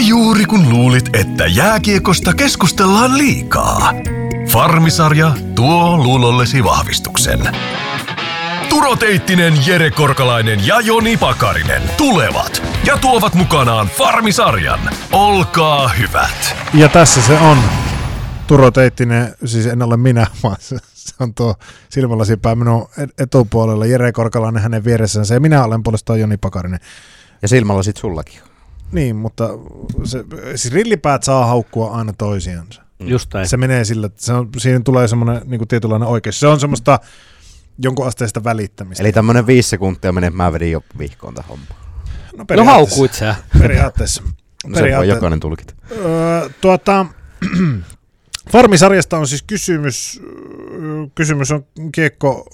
juuri kun luulit, että jääkiekosta keskustellaan liikaa. Farmisarja tuo luulollesi vahvistuksen. Turo Teittinen, Jere Korkalainen ja Joni Pakarinen tulevat ja tuovat mukanaan Farmisarjan. Olkaa hyvät. Ja tässä se on. Turo Teittinen, siis en ole minä, vaan se, on tuo silmälasipää minun etupuolella. Jere Korkalainen hänen vieressänsä ja minä olen puolestaan Joni Pakarinen. Ja silmälasit sullakin. Niin, mutta se, siis rillipäät saa haukkua aina toisiansa. Just näin. Se menee sillä, että se on, siinä tulee semmoinen niin tietynlainen oikeus. Se on semmoista jonkun asteista välittämistä. Eli tämmöinen viisi sekuntia menee, mä vedin jo vihkoon tähän hommaan. no, No haukuit sä. Periaatteessa. No, se voi jokainen tulkita. Öö, tuota, Farmisarjasta on siis kysymys. Kysymys on Kiekko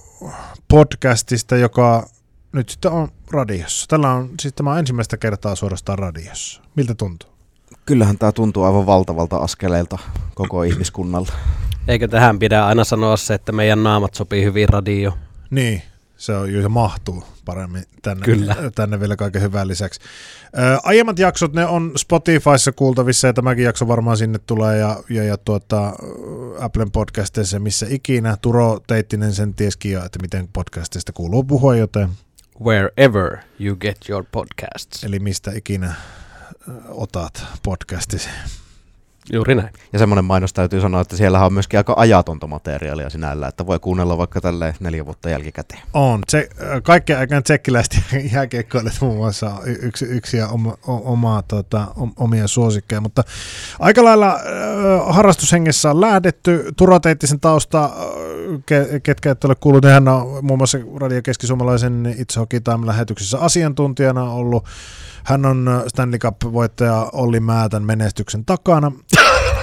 podcastista, joka nyt sitten on radiossa. Tällä on, siis tämä on ensimmäistä kertaa suorastaan radiossa. Miltä tuntuu? Kyllähän tämä tuntuu aivan valtavalta askeleelta koko ihmiskunnalta. Eikö tähän pidä aina sanoa se, että meidän naamat sopii hyvin radio? Niin, se on jo se mahtuu paremmin tänne, Kyllä. tänne vielä kaiken hyvän lisäksi. Ää, aiemmat jaksot, ne on Spotifyssa kuultavissa ja tämäkin jakso varmaan sinne tulee ja, ja, ja tuota, Applen podcasteissa missä ikinä. Turo Teittinen sen tieskin jo, että miten podcasteista kuuluu puhua, joten Wherever you get your podcasts. eli mistä ikinä otat podcastisi. Juuri näin. Ja semmoinen mainos täytyy sanoa, että siellä on myöskin aika ajatonta materiaalia sinällä, että voi kuunnella vaikka tälle neljä vuotta jälkikäteen. On. Se, kaikkeen aikaan tsekkiläiset jääkiekkoilijat muun muassa on yksi, yksi ja oma, o- omaa, tota, om- omia suosikkeja, mutta aika lailla äh, harrastushengessä on lähdetty. Turo Teittisen tausta, äh, ke, ketkä et ole kuullut, niin hän on muun muassa Radio Keski-Suomalaisen Itse Hockey Time-lähetyksessä asiantuntijana ollut. Hän on äh, Stanley Cup-voittaja Olli Määtän menestyksen takana.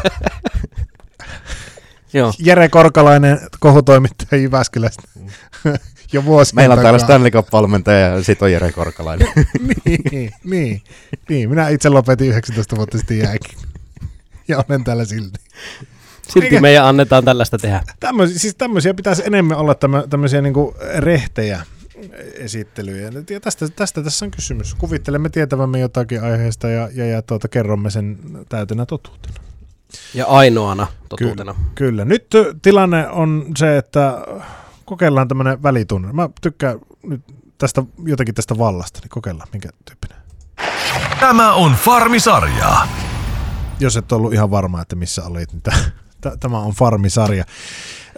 Joo. Jere Korkalainen, kohutoimittaja Jyväskylästä. jo vuosien Meillä on täällä. Stanley Cup-valmentaja ja sit on Jere Korkalainen. niin, niin, niin, minä itse lopetin 19 vuotta sitten jääkin. Ja olen täällä silti. Silti Eikä- meidän annetaan tällaista tehdä. Tämmöisiä, siis tämmöisiä pitäisi enemmän olla tämmö, tämmöisiä niinku rehtejä esittelyjä. Ja tästä, tästä tässä on kysymys. Kuvittelemme tietävämme jotakin aiheesta ja, ja, ja tuota, kerromme sen täytänä totuutena. Ja ainoana totuutena. Kyllä. Nyt tilanne on se, että kokeillaan tämmöinen välitunne. Mä tykkään nyt tästä, jotenkin tästä vallasta, niin kokeillaan minkä tyyppinen. Tämä on Farmisarja. jos et ollut ihan varma, että missä olit, niin tä- tä- tämä on Farmisarja.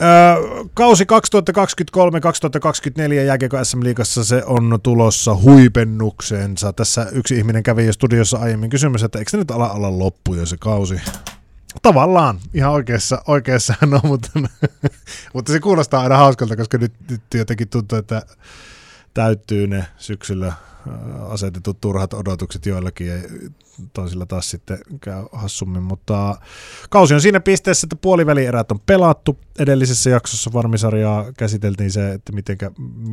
Öö, kausi 2023-2024 jääkiekko SM Liigassa se on tulossa huipennukseensa. Tässä yksi ihminen kävi jo studiossa aiemmin kysymässä, että eikö se nyt ala olla loppu jo se kausi? Tavallaan, ihan oikeassa, oikeassa on, mutta, mutta se kuulostaa aina hauskalta, koska nyt, nyt jotenkin tuntuu, että täyttyy ne syksyllä asetetut turhat odotukset joillakin ja toisilla taas sitten käy hassummin, mutta kausi on siinä pisteessä, että puolivälierät on pelattu. Edellisessä jaksossa varmisarjaa käsiteltiin se, että mitenkä,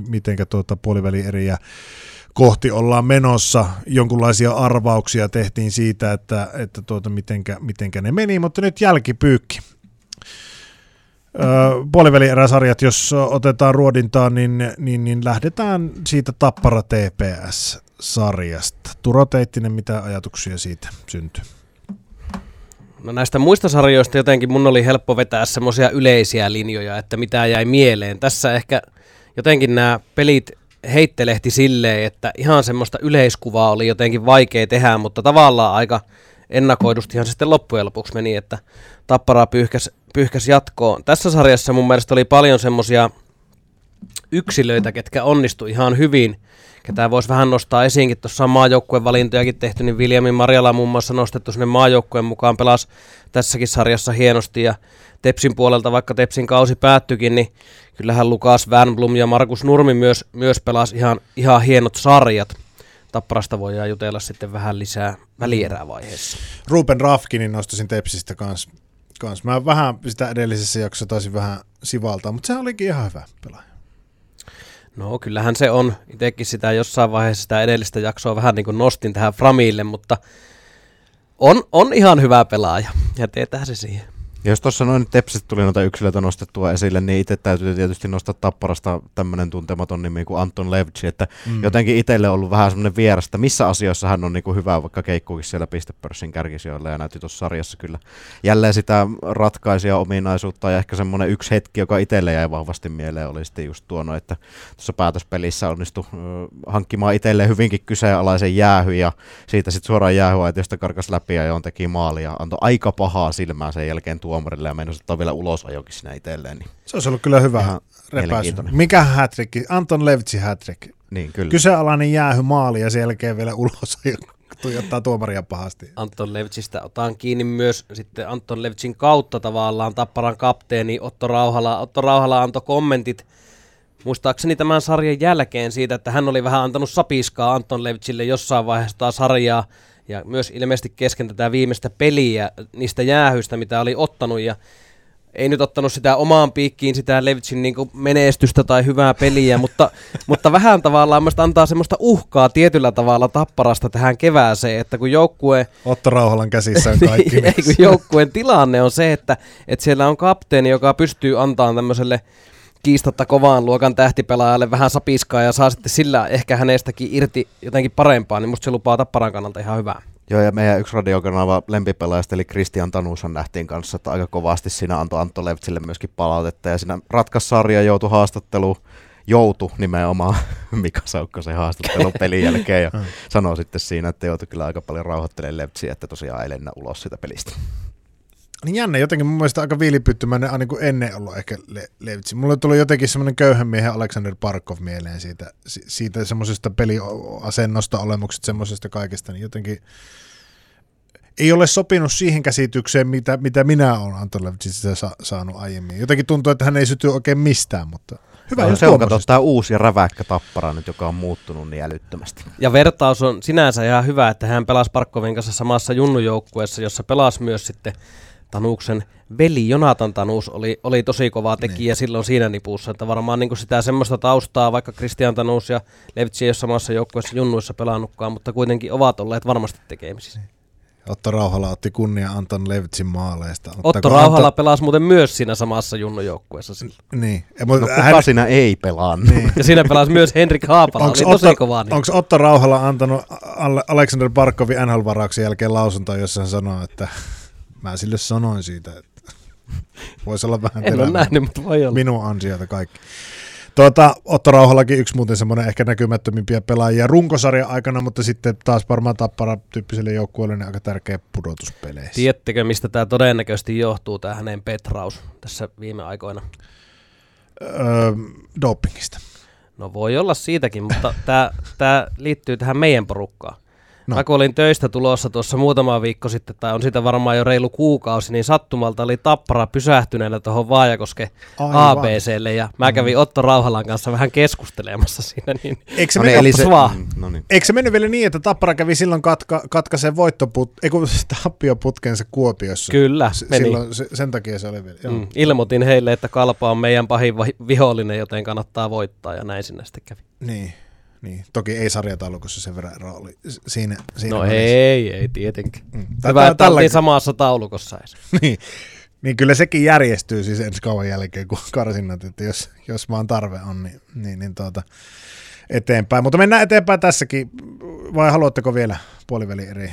mitenkä tuota puolivälieriä kohti ollaan menossa. Jonkunlaisia arvauksia tehtiin siitä, että, että tuota, mitenkä, mitenkä ne meni, mutta nyt jälkipyykki. Puolivälieräsarjat, jos otetaan ruodintaan, niin, niin, niin lähdetään siitä Tappara TPS-sarjasta. Turo Teittinen, mitä ajatuksia siitä syntyy? No näistä muista sarjoista jotenkin mun oli helppo vetää semmoisia yleisiä linjoja, että mitä jäi mieleen. Tässä ehkä jotenkin nämä pelit heittelehti silleen, että ihan semmoista yleiskuvaa oli jotenkin vaikea tehdä, mutta tavallaan aika ennakoidustihan se sitten loppujen lopuksi meni, että Tappara pyyhkäs, pyyhkäs jatkoon. Tässä sarjassa mun mielestä oli paljon semmoisia yksilöitä, ketkä onnistu ihan hyvin, ketä voisi vähän nostaa esiinkin. Tuossa on maajoukkueen valintojakin tehty, niin Viljamin Marjala muun muassa nostettu sinne maajoukkueen mukaan, pelasi tässäkin sarjassa hienosti ja Tepsin puolelta, vaikka Tepsin kausi päättyikin, niin kyllähän Lukas Wernblom ja Markus Nurmi myös, myös pelasi ihan, ihan hienot sarjat. Tapparasta voidaan jutella sitten vähän lisää välierävaiheessa. Ruben Rafkinin nostaisin Tepsistä kanssa. Kans. Mä vähän sitä edellisessä jaksossa taisin vähän sivaltaa, mutta se olikin ihan hyvä pelaaja. No kyllähän se on. Itsekin sitä jossain vaiheessa sitä edellistä jaksoa vähän niin kuin nostin tähän Framille, mutta on, on ihan hyvä pelaaja ja teetään se siihen. Ja jos tuossa noin Tepsit tuli noita yksilöitä nostettua esille, niin itse täytyy tietysti nostaa Tapparasta tämmöinen tuntematon nimi kuin Anton Levci, että mm. jotenkin itselle on ollut vähän semmoinen vierasta, missä asioissa hän on niin kuin hyvä, vaikka keikkuukin siellä pistepörssin kärkisijoilla ja näytti tuossa sarjassa kyllä jälleen sitä ratkaisia ominaisuutta ja ehkä semmoinen yksi hetki, joka itselle jäi vahvasti mieleen, oli sitten just tuono, että tuossa päätöspelissä onnistui hankkimaan itselleen hyvinkin kyseenalaisen jäähy ja siitä sitten suoraan jäähyaitiosta karkas läpi ja on teki maali ja antoi aika pahaa silmää sen jälkeen tuomarille ja meinasi ottaa vielä ulos ajokin sinä itselleen. Niin se olisi ollut kyllä hyvä repäisy. Mikä hätrikki? Anton Levtsi hätrik. Niin, kyllä. Kyseenalainen jäähy maali ja sen jälkeen vielä ulos tuijottaa tuomaria pahasti. Anton Levtsistä otan kiinni myös sitten Anton Levtsin kautta tavallaan Tapparan kapteeni Otto Rauhala. Otto Rauhala antoi kommentit muistaakseni tämän sarjan jälkeen siitä, että hän oli vähän antanut sapiskaa Anton Levtsille jossain vaiheessa sarjaa ja myös ilmeisesti kesken tätä viimeistä peliä niistä jäähyistä, mitä oli ottanut ja ei nyt ottanut sitä omaan piikkiin sitä Levitsin niin menestystä tai hyvää peliä, mutta, mutta vähän tavallaan antaa semmoista uhkaa tietyllä tavalla tapparasta tähän kevääseen, että kun joukkue... Otto Rauhalan käsissä on kaikki. ei, kun joukkueen tilanne on se, että, että siellä on kapteeni, joka pystyy antamaan tämmöiselle kiistatta kovaan luokan tähtipelaajalle vähän sapiskaa ja saa sitten sillä ehkä hänestäkin irti jotenkin parempaa, niin musta se lupaa tapparan kannalta ihan hyvää. Joo, ja meidän yksi radiokanava lempipelaajasta, eli Christian Tanushan nähtiin kanssa, että aika kovasti siinä antoi Antto Levtsille myöskin palautetta, ja siinä ratkaissarja joutui haastatteluun, joutu nimenomaan Mika Saukkosen haastattelun pelin jälkeen, ja sanoi sitten siinä, että joutui kyllä aika paljon rauhoittelemaan Levtsiä, että tosiaan ei lennä ulos sitä pelistä. Niin jännä, jotenkin mun mielestä aika viilipyttymäinen aina kuin ennen ollut ehkä Le- Levitsi. Mulle tuli jotenkin semmoinen köyhän miehen Alexander Parkov mieleen siitä, siitä semmoisesta peliasennosta, olemuksesta, semmoisesta kaikesta, niin jotenkin ei ole sopinut siihen käsitykseen, mitä, mitä minä olen Anton Levitsistä sa- saanut aiemmin. Jotenkin tuntuu, että hän ei syty oikein mistään, mutta hyvä. No, se on kato, tämä uusi ja räväkkä tappara nyt, joka on muuttunut niin älyttömästi. Ja vertaus on sinänsä ihan hyvä, että hän pelasi Parkkovin kanssa samassa junnujoukkueessa, jossa pelasi myös sitten Tanuksen veli Jonatan Tanus oli, oli tosi kova tekijä niin. silloin siinä nipussa, että varmaan niin sitä semmoista taustaa, vaikka Christian Tanus ja Levtsi ei ole samassa joukkueessa junnuissa pelannutkaan, mutta kuitenkin ovat olleet varmasti tekemisissä. Niin. Otto Rauhala otti kunnia Anton Levtsin maaleista. Otto Rauhala Anto... pelasi muuten myös siinä samassa junnujoukkueessa. Niin. Ja, mutta no, hän... siinä ei pelaa? Niin. ja siinä pelasi myös Henrik Haapala, onks oli Otto, tosi kova. Niin. Onko Otto Rauhala antanut Alexander Barkovin NHL-varauksen jälkeen lausuntoa, jossa hän sanoo, että Mä sille sanoin siitä, että voisi olla vähän En ole nähnyt, mutta voi olla. Minun ansiota kaikki. Tuota, Otto Rauhallakin yksi muuten semmoinen ehkä näkymättömimpiä pelaajia runkosarjan aikana, mutta sitten taas varmaan tappara tyyppiselle joukkueelle niin aika tärkeä pudotuspeleissä. Tiedättekö, mistä tämä todennäköisesti johtuu, tämä hänen petraus tässä viime aikoina? Öö, dopingista. No voi olla siitäkin, mutta tämä liittyy tähän meidän porukkaan. No. Mä kun olin töistä tulossa tuossa muutama viikko sitten, tai on sitä varmaan jo reilu kuukausi, niin sattumalta oli tappara pysähtyneenä tuohon Vaajakoske ABClle, ja mä mm. kävin Otto Rauhalan kanssa vähän keskustelemassa siinä, niin Eikö se, no niin, eli se, mm, no niin. Eikö se mennyt vielä niin, että Tappara kävi silloin katka, katkaiseen voittoput, ei kun tappioputkensa Kuopiossa? Kyllä, S- meni. Silloin, se, sen takia se oli vielä. Joo. Mm, ilmoitin heille, että Kalpa on meidän pahin vihollinen, joten kannattaa voittaa, ja näin sinne sitten kävi. Niin. Niin, toki ei sarjataulukossa sen verran ero oli siinä, siinä No välissä. ei, ei tietenkin. Mm. Hyvä, että oltiin samassa taulukossa edes. niin, niin kyllä sekin järjestyy siis ensi kauan jälkeen, kun karsinnat, että jos, jos vaan tarve on, niin, niin, niin tuota, eteenpäin. Mutta mennään eteenpäin tässäkin, vai haluatteko vielä puoliväli eri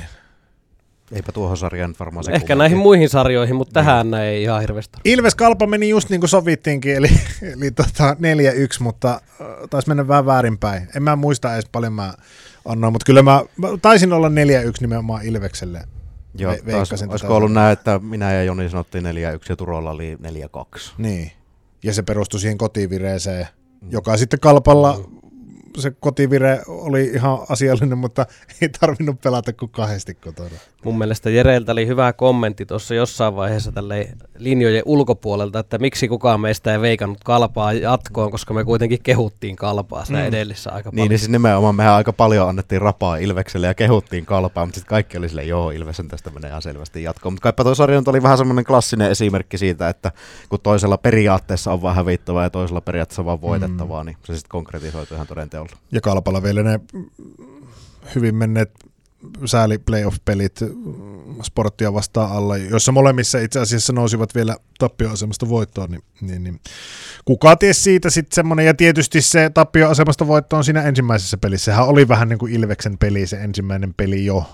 Eipä tuohon sarjaan varmaan se Ehkä näihin muihin sarjoihin, mutta tähän niin. ei ihan hirveästi. Ilves Kalpa meni just niin kuin sovittiinkin, eli, eli tota 4-1, mutta äh, taisi mennä vähän väärinpäin. En mä muista edes paljon mä annoin, mutta kyllä mä, mä taisin olla 4-1 nimenomaan Ilvekselle. Joo, Ve- taas, olisiko ollut näin, että minä ja Joni sanottiin 4-1 ja Turolla oli 4-2. Niin, ja se perustui siihen kotivireeseen, mm. joka sitten Kalpalla mm se kotivire oli ihan asiallinen, mutta ei tarvinnut pelata kuin kahdesti kotona. Mun mielestä Jereiltä oli hyvä kommentti tuossa jossain vaiheessa tälle linjojen ulkopuolelta, että miksi kukaan meistä ei veikannut kalpaa jatkoon, koska me kuitenkin kehuttiin kalpaa siinä mm. edellisessä aika niin, paljon. Niin, niin siis nimenomaan mehän aika paljon annettiin rapaa Ilvekselle ja kehuttiin kalpaa, mutta sitten kaikki oli silleen, joo, Ilvesen tästä menee ihan selvästi jatkoon. Mutta kaipa tuo sarja oli vähän semmoinen klassinen esimerkki siitä, että kun toisella periaatteessa on vähän hävittävää ja toisella periaatteessa vaan voitettavaa, mm. niin se sitten konkretisoituu ihan todenteolla. Ja kalpalla vielä ne hyvin menneet sääli playoff-pelit sporttia vastaan alla, jossa molemmissa itse asiassa nousivat vielä tappioasemasta voittoon, niin, niin, niin kuka ties siitä sitten semmoinen, ja tietysti se tappioasemasta voitto on siinä ensimmäisessä pelissä, sehän oli vähän niin kuin Ilveksen peli, se ensimmäinen peli jo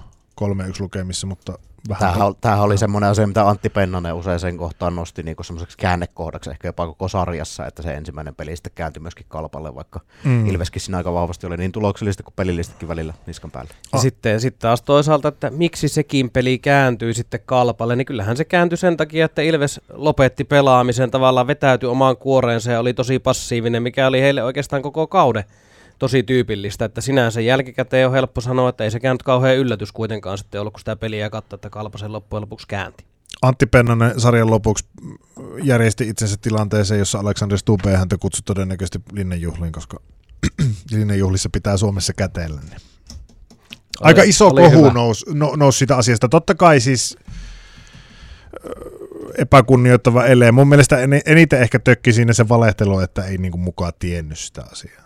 3-1 lukemissa, mutta vähän... Tämähän, tämähän oli semmoinen asia, mitä Antti Pennanen usein sen kohtaan nosti niin semmoiseksi käännekohdaksi ehkä jopa koko sarjassa, että se ensimmäinen peli sitten kääntyi myöskin kalpalle, vaikka mm. Ilveskin siinä aika vahvasti oli niin tuloksellista kuin pelillistäkin välillä niskan päälle. Ja sitten, sitten taas toisaalta, että miksi sekin peli kääntyi sitten kalpalle, niin kyllähän se kääntyi sen takia, että Ilves lopetti pelaamisen, tavallaan vetäytyi omaan kuoreensa ja oli tosi passiivinen, mikä oli heille oikeastaan koko kauden tosi tyypillistä, että sinänsä jälkikäteen on helppo sanoa, että ei sekään nyt kauhean yllätys kuitenkaan sitten ollut, kun sitä peliä katsoi, että Kalpasen loppujen lopuksi käänti. Antti Pennanen sarjan lopuksi järjesti itsensä tilanteeseen, jossa Aleksander Stube häntä kutsui todennäköisesti linnenjuhliin, koska linnenjuhlissa pitää Suomessa käteellä. Niin. Aika iso kohu nousi no, nous sitä asiasta. Totta kai siis epäkunnioittava ele. Mun mielestä eniten ehkä tökki siinä se valehtelu, että ei niinku mukaan tiennyt sitä asiaa.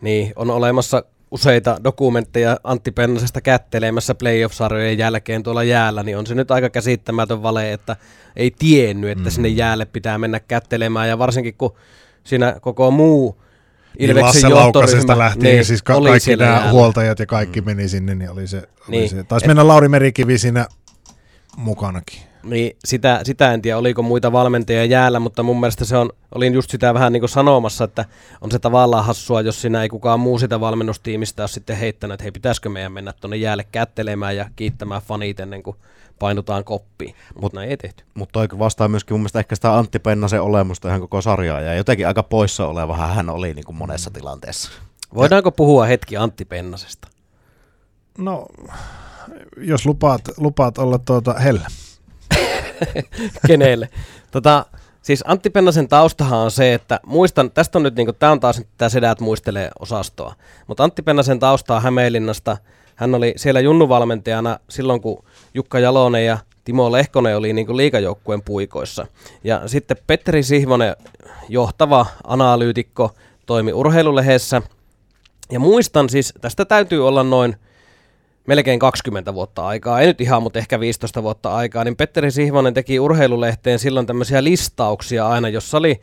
Niin, on olemassa useita dokumentteja Antti Pennasesta kättelemässä playoff-sarjojen jälkeen tuolla jäällä, niin on se nyt aika käsittämätön vale, että ei tiennyt, että mm. sinne jäälle pitää mennä kättelemään, ja varsinkin kun siinä koko muu niin Ilveksen niin johtoryhmä lähtien, niin, siis ka- kaikki nämä jäällä. huoltajat ja kaikki mm. meni sinne, niin oli se, oli niin. se. taisi Et, mennä Lauri Merikivi siinä mukanakin. Niin sitä, sitä en tiedä, oliko muita valmentajia jäällä, mutta mun mielestä se on, olin just sitä vähän niin kuin sanomassa, että on se tavallaan hassua, jos siinä ei kukaan muu sitä valmennustiimistä ole sitten heittänyt, että hei, pitäisikö meidän mennä tuonne jäälle kättelemään ja kiittämään fanit ennen kuin painutaan koppiin, mutta Mut, näin ei tehty. Mutta toi vastaa myöskin mun mielestä ehkä sitä Antti Pennasen olemusta ihan koko sarjaa, ja jotenkin aika poissa oleva hän oli niin kuin monessa tilanteessa. Voidaanko puhua hetki Antti Pennasesta? No, jos lupaat, lupaat olla tuota hellä. kenelle. Tota, siis Antti Pennasen taustahan on se, että muistan, tästä on nyt, niin tämä on taas tämä Sedät muistelee osastoa, mutta Antti Pennasen taustaa Hämeenlinnasta, hän oli siellä junnuvalmentajana silloin, kun Jukka Jalonen ja Timo Lehkonen oli niin liikajoukkueen puikoissa. Ja sitten Petteri Sihvonen, johtava analyytikko, toimi urheilulehdessä. Ja muistan siis, tästä täytyy olla noin melkein 20 vuotta aikaa, ei nyt ihan, mutta ehkä 15 vuotta aikaa, niin Petteri Sihvonen teki urheilulehteen silloin tämmöisiä listauksia aina, jossa oli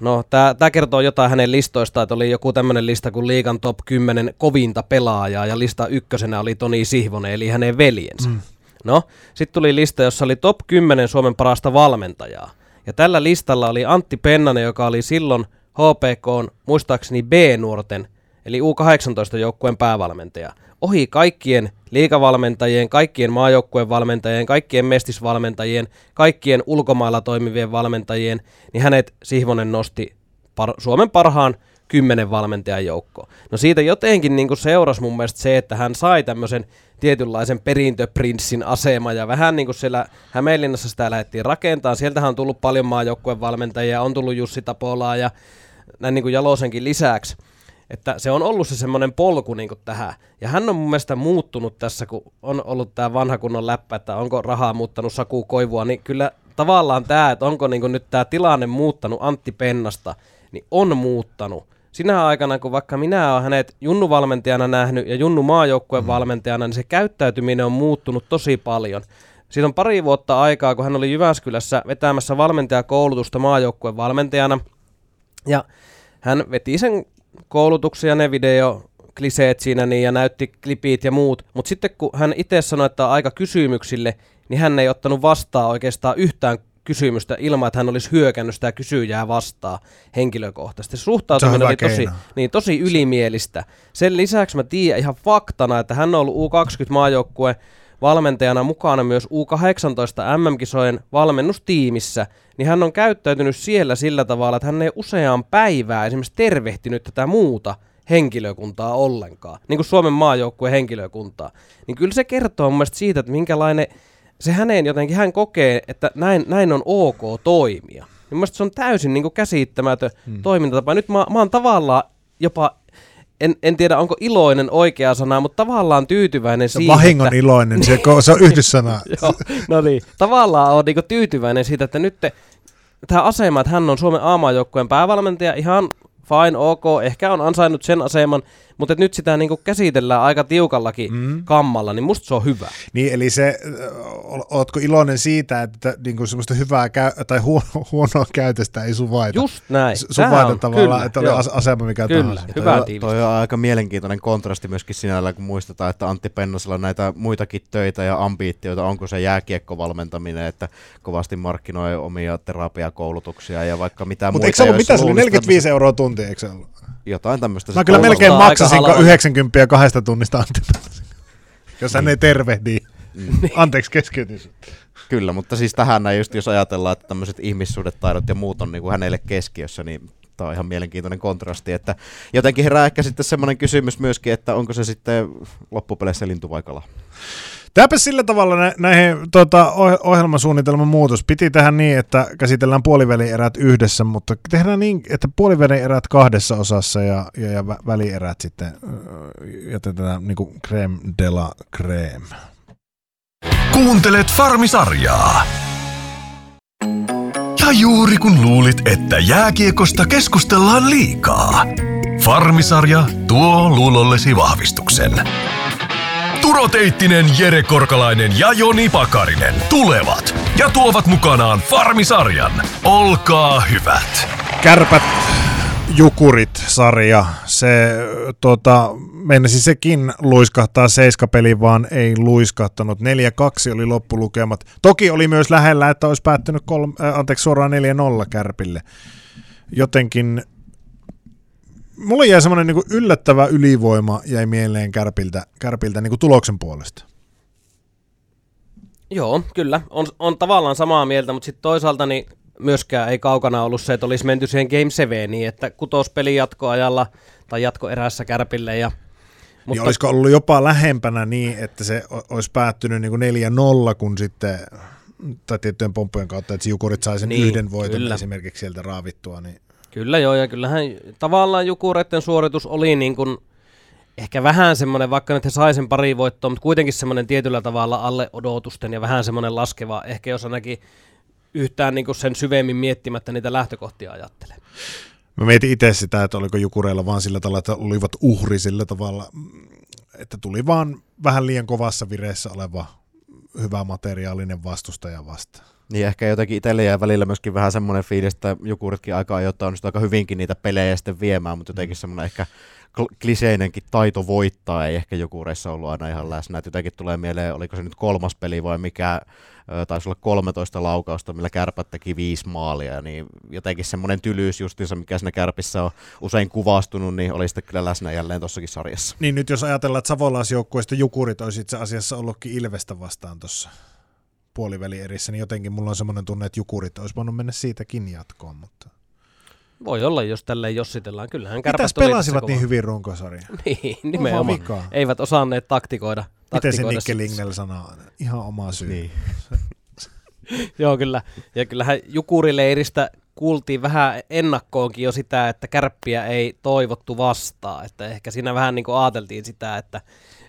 No, tämä kertoo jotain hänen listoista, että oli joku tämmöinen lista kuin liikan top 10 kovinta pelaajaa, ja lista ykkösenä oli Toni Sihvonen, eli hänen veljensä. Mm. No, sitten tuli lista, jossa oli top 10 Suomen parasta valmentajaa. Ja tällä listalla oli Antti Pennanen, joka oli silloin HPK, muistaakseni B-nuorten, eli U18-joukkueen päävalmentaja ohi kaikkien liikavalmentajien, kaikkien maajoukkueen valmentajien, kaikkien mestisvalmentajien, kaikkien ulkomailla toimivien valmentajien, niin hänet Sihvonen nosti par- Suomen parhaan kymmenen valmentajan joukkoon. No siitä jotenkin niin seurasi mun mielestä se, että hän sai tämmöisen tietynlaisen perintöprinssin asema ja vähän niin kuin siellä Hämeenlinnassa sitä lähdettiin rakentamaan. Sieltähän on tullut paljon maajoukkueen valmentajia, on tullut Jussi Tapolaa ja näin niin kuin Jalosenkin lisäksi. Että se on ollut se semmoinen polku niin tähän. Ja hän on mun mielestä muuttunut tässä, kun on ollut tämä vanha kunnon läppä, että onko rahaa muuttanut Saku Koivua, niin kyllä tavallaan tämä, että onko niin nyt tämä tilanne muuttanut Antti Pennasta, niin on muuttanut. Sinä aikana, kun vaikka minä olen hänet junnuvalmentajana nähnyt ja junnu maajoukkueen mm. valmentajana, niin se käyttäytyminen on muuttunut tosi paljon. Siitä on pari vuotta aikaa, kun hän oli Jyväskylässä vetämässä valmentajakoulutusta maajoukkueen valmentajana. Ja hän veti sen koulutuksia, ne video kliseet siinä niin, ja näytti klipit ja muut, mutta sitten kun hän itse sanoi, että aika kysymyksille, niin hän ei ottanut vastaan oikeastaan yhtään kysymystä ilman, että hän olisi hyökännyt sitä kysyjää vastaan henkilökohtaisesti. Suhtautuminen oli tosi, niin, tosi ylimielistä. Sen lisäksi mä tiedän ihan faktana, että hän on ollut U20-maajoukkue valmentajana mukana myös U18 MM-kisojen valmennustiimissä, niin hän on käyttäytynyt siellä sillä tavalla, että hän ei useaan päivää esimerkiksi tervehtinyt tätä muuta henkilökuntaa ollenkaan, niin kuin Suomen maajoukkueen henkilökuntaa. Niin kyllä se kertoo mun mielestä siitä, että minkälainen se häneen jotenkin, hän kokee, että näin, näin on ok toimia. Mielestäni se on täysin niin kuin käsittämätön hmm. toimintatapa. Nyt mä, mä oon tavallaan jopa en, en tiedä onko iloinen oikea sana, mutta tavallaan tyytyväinen se siitä. Vahingon että... iloinen, se, se on yhdyssana. Joo, no niin, tavallaan on niinku tyytyväinen siitä, että nyt tämä asema, että hän on Suomen aamajoukkueen päävalmentaja, ihan fine, ok, ehkä on ansainnut sen aseman, mutta nyt sitä niinku käsitellään aika tiukallakin mm. kammalla, niin musta se on hyvä. Niin, eli se, ootko iloinen siitä, että niin kuin semmoista hyvää käy- tai huono, huonoa käytöstä ei suvaita? Just näin. Sun vaita tavallaan, kyllä, että oli joo. asema mikä kyllä, tahansa. Hyvä toi, toi on aika mielenkiintoinen kontrasti myöskin sinällä, kun muistetaan, että Antti Pennosella on näitä muitakin töitä ja ambiittioita, onko se jääkiekkovalmentaminen, että kovasti markkinoi omia terapiakoulutuksia ja vaikka mitä Mutta muita. eikö se ollut, mitä se oli, luulisi 45 euroa tunti, eikö se ollut? Jotain tämmöistä. Mä kyllä melkein maksasin halvalta. 90 kahdesta tunnista Antti. Jos hän ei tervehdi. Anteeksi, keskeytin sut. Kyllä, mutta siis tähän näin just jos ajatellaan, että tämmöiset ihmissuhdetaidot ja muut on niin kuin hänelle keskiössä, niin tämä on ihan mielenkiintoinen kontrasti, että jotenkin herää ehkä sitten semmoinen kysymys myöskin, että onko se sitten loppupeleissä lintu vai kala. Tämäpä sillä tavalla nä- näihin tota, oh- ohjelmasuunnitelman muutos. Piti tehdä niin, että käsitellään puolivälierät yhdessä, mutta tehdään niin, että puolivälierät kahdessa osassa ja, ja, ja vä- välierät sitten jätetään niin kuin creme de la creme. Kuuntelet Farmisarjaa. Ja juuri kun luulit, että jääkiekosta keskustellaan liikaa. Farmisarja tuo luulollesi vahvistuksen. Turo Teittinen, Jere Korkalainen ja Joni Pakarinen tulevat ja tuovat mukanaan Farmisarjan. Olkaa hyvät. Kärpät Jukurit-sarja, se tota, meinasi sekin luiskahtaa seiskapeli, vaan ei luiskahtanut. 4-2 oli loppulukemat. Toki oli myös lähellä, että olisi päättynyt kolme, äh, anteeksi, suoraan 4-0 Kärpille. Jotenkin mulle jäi semmoinen niin yllättävä ylivoima jäi mieleen Kärpiltä, Kärpiltä niin kuin tuloksen puolesta. Joo, kyllä. On, on tavallaan samaa mieltä, mutta sitten toisaalta niin myöskään ei kaukana ollut se, että olisi menty siihen Game 7, että kutospeli jatkoajalla tai jatkoerässä Kärpille. Ja, Mutta... Niin olisiko ollut jopa lähempänä niin, että se olisi päättynyt niin kuin 4-0, kun sitten, tai tiettyjen pomppujen kautta, että Jukurit sai sen Niin, yhden voiton kyllä. esimerkiksi sieltä raavittua. Niin Kyllä joo, ja kyllähän tavallaan Jukureiden suoritus oli niin kuin ehkä vähän semmoinen, vaikka nyt he sai sen pari voittoa, mutta kuitenkin semmoinen tietyllä tavalla alle odotusten ja vähän semmoinen laskeva, ehkä jos ainakin yhtään niin kuin sen syvemmin miettimättä niitä lähtökohtia ajattelee. Mä mietin itse sitä, että oliko Jukureilla vaan sillä tavalla, että olivat uhri sillä tavalla, että tuli vaan vähän liian kovassa vireessä oleva hyvä materiaalinen vastustaja vastaan. Niin ehkä jotenkin itselle jää välillä myöskin vähän semmoinen fiilis, että Jukuritkin aika ajoittain onnistuu aika hyvinkin niitä pelejä sitten viemään, mutta jotenkin semmoinen ehkä kl- kliseinenkin taito voittaa ei ehkä Jukureissa ollut aina ihan läsnä. Että jotenkin tulee mieleen, oliko se nyt kolmas peli vai mikä, taisi olla 13 laukausta, millä kärpät teki viisi maalia, niin jotenkin semmoinen tylyys justiinsa, mikä siinä kärpissä on usein kuvastunut, niin oli sitten kyllä läsnä jälleen tuossakin sarjassa. Niin nyt jos ajatellaan, että savolaisjoukkueesta Jukurit olisi itse asiassa ollutkin Ilvestä vastaan tuossa puolivälierissä, niin jotenkin mulla on semmoinen tunne, että Jukurit olisi voinut mennä siitäkin jatkoon, mutta... Voi olla, jos tälleen jossitellaan. Kyllähän kärpät Mitäs pelasivat niin hyvin runkosarja? Niin, nimenomaan. Eivät osanneet taktikoida. Miten se taktikoida Nikke Lignell sanoo? Ihan oma syy. Niin. Joo, kyllä. Ja kyllähän Jukurileiristä kuultiin vähän ennakkoonkin jo sitä, että kärppiä ei toivottu vastaan. Että ehkä siinä vähän niin kuin ajateltiin sitä, että,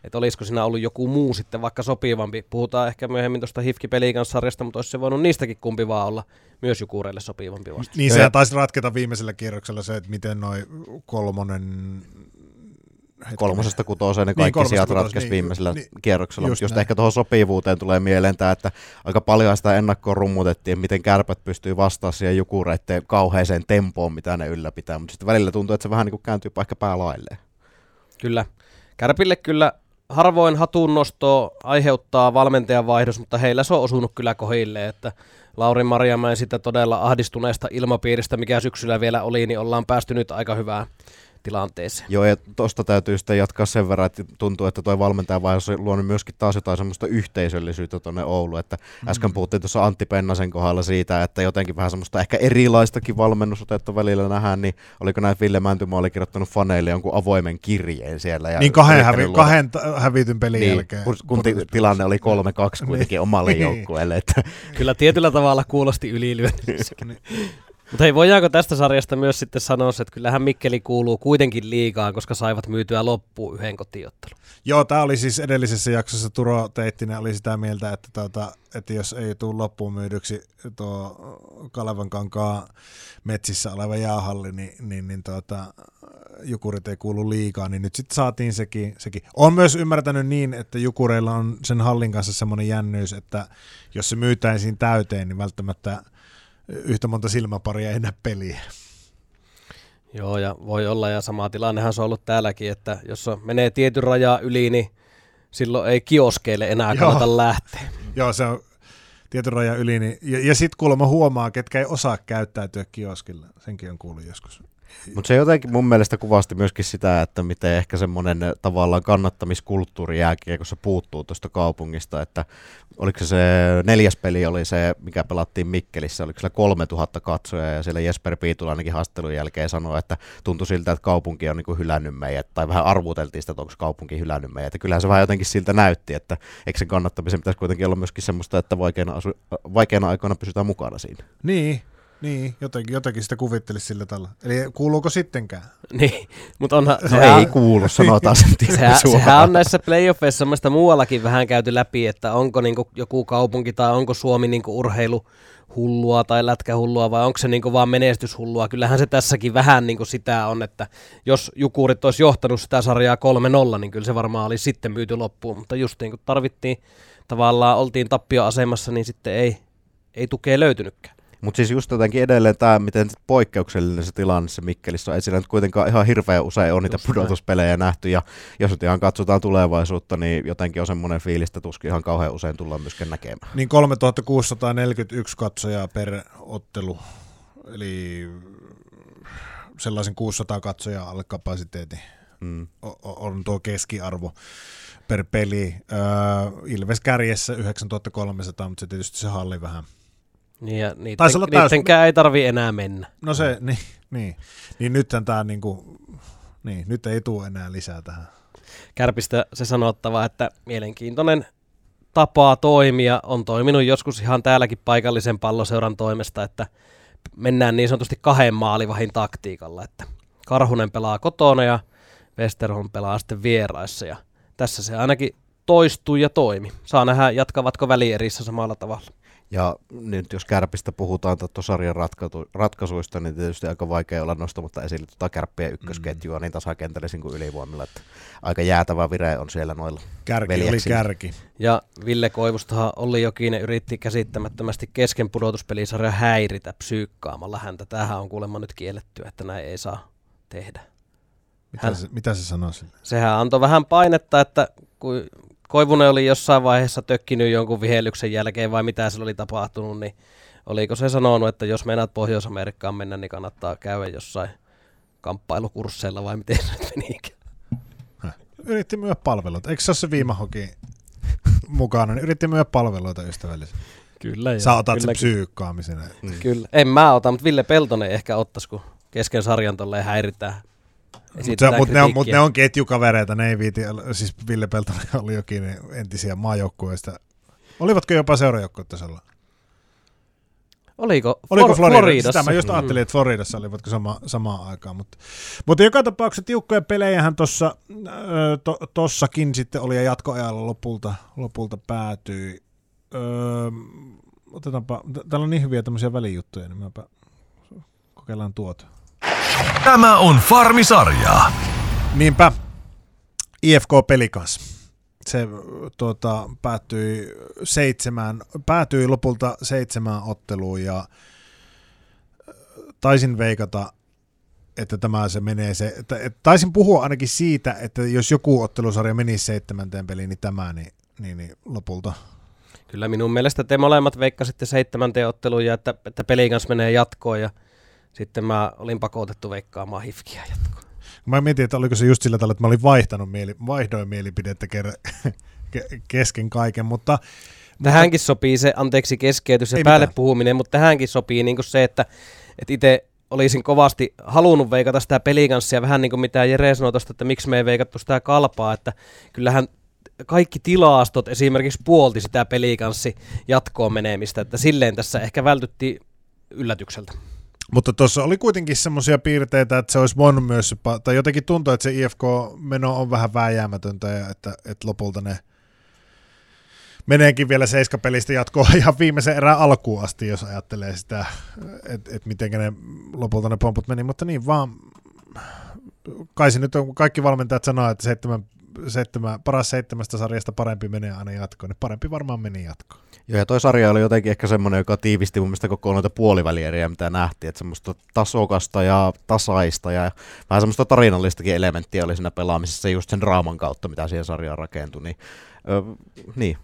että olisiko siinä ollut joku muu sitten vaikka sopivampi. Puhutaan ehkä myöhemmin tuosta Hifki Pelikans-sarjasta, mutta olisi se voinut niistäkin kumpi vaan olla myös Jukureille sopivampi vastaan. Niin sehän taisi ratketa viimeisellä kierroksella se, että miten noin kolmonen... hetkinen. kolmosesta kutoseen ne Niin, kaikki kolmosesta sijat ratkaisi niin, viimeisellä niin, kierroksella. just Just, näin. ehkä tuohon sopivuuteen tulee mieleen tämä, että aika paljon sitä ennakkoon rummutettiin, miten kärpät pystyy vastaamaan siihen jukureiden kauheeseen tempoon, mitä ne ylläpitää. Mutta sitten välillä tuntuu, että se vähän niin kuin kääntyy ehkä päälailleen. Kyllä. Kärpille kyllä harvoin hatun nosto aiheuttaa valmentajan vaihdos, mutta heillä se on osunut kyllä kohille, että Lauri Marjamäen sitä todella ahdistuneesta ilmapiiristä, mikä syksyllä vielä oli, niin ollaan päästy nyt aika hyvään tilanteeseen. Joo, ja tuosta täytyy sitten jatkaa sen verran, että tuntuu, että tuo valmentajavaihdos on luonut myöskin taas jotain semmoista yhteisöllisyyttä tuonne Ouluun, että mm. äsken puhuttiin tuossa Antti Pennasen kohdalla siitä, että jotenkin vähän semmoista ehkä erilaistakin valmennusotetta välillä nähdään, niin oliko näin, Ville Mäntymaa oli kirjoittanut faneille jonkun avoimen kirjeen siellä. Ja Niin kahden, hävi, luoda- kahden t- hävityn pelin niin, jälkeen. kun, kun ti- tilanne oli 3-2 kuitenkin omalle Niin. joukkueelle, että Kyllä tietyllä tavalla kuulosti ylilyönniltä. Mutta hei, voidaanko tästä sarjasta myös sitten sanoa, että kyllähän Mikkeli kuuluu kuitenkin liikaan, koska saivat myytyä loppuun yhden kotiottelun. Joo, tämä oli siis edellisessä jaksossa Turo Teittinen oli sitä mieltä, että, tuota, että jos ei tule loppuun myydyksi tuo Kalevan kankaa metsissä oleva jäähalli, niin, niin, niin tuota, Jukurit ei kuulu liikaa, niin nyt sitten saatiin sekin, sekin. On myös ymmärtänyt niin, että Jukureilla on sen hallin kanssa semmoinen jännyys, että jos se myytäisiin täyteen, niin välttämättä yhtä monta silmäparia ei näe peliä. Joo, ja voi olla, ja sama tilannehan se on ollut täälläkin, että jos menee tietyn rajaa yli, niin silloin ei kioskeille enää kannata Joo. lähteä. Joo, se on tietyn rajan yli. Niin, ja, ja sitten kuulemma huomaa, ketkä ei osaa käyttäytyä kioskilla. Senkin on kuullut joskus. Mutta se jotenkin mun mielestä kuvasti myöskin sitä, että miten ehkä semmoinen eh, tavallaan kannattamiskulttuuri jääkiekossa puuttuu tuosta kaupungista, että oliko se, se neljäs peli oli se, mikä pelattiin Mikkelissä, oliko siellä 3000 katsoja ja siellä Jesper Piitula ainakin haastelun jälkeen sanoi, että tuntui siltä, että kaupunki on niin hylännyt meidät, tai vähän arvuteltiin sitä, että onko kaupunki hylännyt meidät, ja kyllähän se vähän jotenkin siltä näytti, että eikö sen kannattamisen pitäisi kuitenkin olla myöskin semmoista, että vaikeina, asu, vaikeina aikoina pysytään mukana siinä. Niin, niin, jotenkin, jotenkin sitä kuvittelisi sillä tavalla. Eli kuuluuko sittenkään? Niin, mutta onhan... No sehän, ei kuulu, sanotaan sen sehän, sehän on näissä playoffeissa semmoista muuallakin vähän käyty läpi, että onko niinku joku kaupunki tai onko Suomi niinku urheilu hullua tai lätkähullua vai onko se niinku vaan menestyshullua. Kyllähän se tässäkin vähän niinku sitä on, että jos Jukurit olisi johtanut sitä sarjaa 3-0, niin kyllä se varmaan olisi sitten myyty loppuun. Mutta just niin kuin tarvittiin, tavallaan oltiin tappioasemassa, niin sitten ei, ei tukea löytynytkään. Mutta siis just jotenkin edelleen tämä, miten poikkeuksellinen se tilanne se Mikkelissä on. Ei siellä nyt kuitenkaan ihan hirveän usein on niitä just pudotuspelejä näin. nähty. Ja jos nyt ihan katsotaan tulevaisuutta, niin jotenkin on semmoinen fiilis, että tuskin ihan kauhean usein tullaan myöskään näkemään. Niin 3641 katsojaa per ottelu. Eli sellaisen 600 katsojaa alle kapasiteetin mm. on tuo keskiarvo per peli. Öö, Ilves kärjessä 9300, mutta se tietysti se halli vähän – niin ja niiden, niidenkään ei tarvi enää mennä. No se, niin, niin. niin nythän tämä niinku, niin, nyt ei tule enää lisää tähän. Kärpistä se sanottava, että mielenkiintoinen tapa toimia on toiminut joskus ihan täälläkin paikallisen palloseuran toimesta, että mennään niin sanotusti kahden maalivahin taktiikalla, että Karhunen pelaa kotona ja Westerholm pelaa sitten vieraissa ja tässä se ainakin toistuu ja toimi. Saa nähdä, jatkavatko välierissä samalla tavalla. Ja nyt jos kärpistä puhutaan sarjan ratkaisu, ratkaisuista, niin tietysti aika vaikea olla nostamatta esille tuota kärppien ykkösketjua mm. niin tasakentälisin kuin ylivoimilla. Että aika jäätävä vire on siellä noilla Kärki veljeksillä. oli kärki. Ja Ville Koivustahan Olli Jokinen yritti käsittämättömästi kesken pudotuspelisarja häiritä psyykkaamalla häntä. Tähän on kuulemma nyt kielletty, että näin ei saa tehdä. Mitä, Hän, se, mitä se sanoi sille? Sehän antoi vähän painetta, että kun Koivunen oli jossain vaiheessa tökkinyt jonkun vihellyksen jälkeen vai mitä sillä oli tapahtunut, niin oliko se sanonut, että jos meinaat Pohjois-Amerikkaan mennä, niin kannattaa käydä jossain kamppailukursseilla vai miten se menikään? Yritti myydä palveluita. Eikö se ole se viime hoki mukana? Niin yritti myydä palveluita ystävällisesti. Kyllä. Sä otat sen psyykkaamisen. Mm. Kyllä. En mä ota, mutta Ville Peltonen ehkä ottaisi, kun kesken sarjan tolleen häiritään mutta mut ne, on, mut ne on ketjukavereita, ne ei viiti, siis Ville Peltonen oli jokin entisiä maajoukkueista. Olivatko jopa seurajoukkuetasolla? Oliko, Oliko Florida? Floridassa? Sitä mä just mm. ajattelin, että Floridassa olivatko sama, samaan aikaan. Mutta, mutta joka tapauksessa tiukkoja pelejähän tuossa to, tossakin sitten oli ja jatkoajalla lopulta, lopulta päätyi. Öö, otetaanpa, täällä on niin hyviä tämmöisiä välijuttuja, niin mäpä kokeillaan tuota. Tämä on Farmisarjaa. Niinpä. IFK Pelikas. Se tuota, päättyi, seitsemään, päätyi lopulta seitsemään otteluun ja äh, taisin veikata, että tämä se menee se, että, että taisin puhua ainakin siitä, että jos joku ottelusarja menisi seitsemänteen peliin, niin tämä, niin, niin, niin lopulta Kyllä minun mielestä te molemmat veikkasitte seitsemänteen otteluun ja että, että peli kanssa menee jatkoon ja sitten mä olin pakotettu veikkaamaan hifkiä jatkoon. Mä mietin, että oliko se just sillä tavalla, että mä olin vaihtanut mieli, vaihdoin mielipidettä kesken kaiken, mutta... Tähänkin mutta... sopii se, anteeksi keskeytys ja päälle mitään. puhuminen, mutta tähänkin sopii niin kuin se, että, että itse olisin kovasti halunnut veikata sitä pelikanssia, vähän niin kuin mitä Jere sanoi tosta, että miksi me ei veikattu sitä kalpaa, että kyllähän kaikki tilastot esimerkiksi puolti sitä pelikanssi jatkoon menemistä, että silleen tässä ehkä vältyttiin yllätykseltä. Mutta tuossa oli kuitenkin semmoisia piirteitä, että se olisi voinut myös, tai jotenkin tuntuu, että se IFK-meno on vähän vääjäämätöntä ja että, että lopulta ne meneekin vielä seiskapelistä jatkoa ihan viimeisen erään alkuun asti, jos ajattelee sitä, että, että miten ne lopulta ne pomput meni, mutta niin vaan kai se nyt on, kaikki valmentajat sanoo, että seitsemän, seitsemän, paras seitsemästä sarjasta parempi menee aina jatkoon, niin parempi varmaan meni jatkoon. Joo, ja toi sarja oli jotenkin ehkä semmoinen, joka tiivisti mun mielestä koko noita puolivälieriä, mitä nähtiin, että semmoista tasokasta ja tasaista ja vähän semmoista tarinallistakin elementtiä oli siinä pelaamisessa just sen draaman kautta, mitä siihen sarjaan rakentui, niin, ö, niin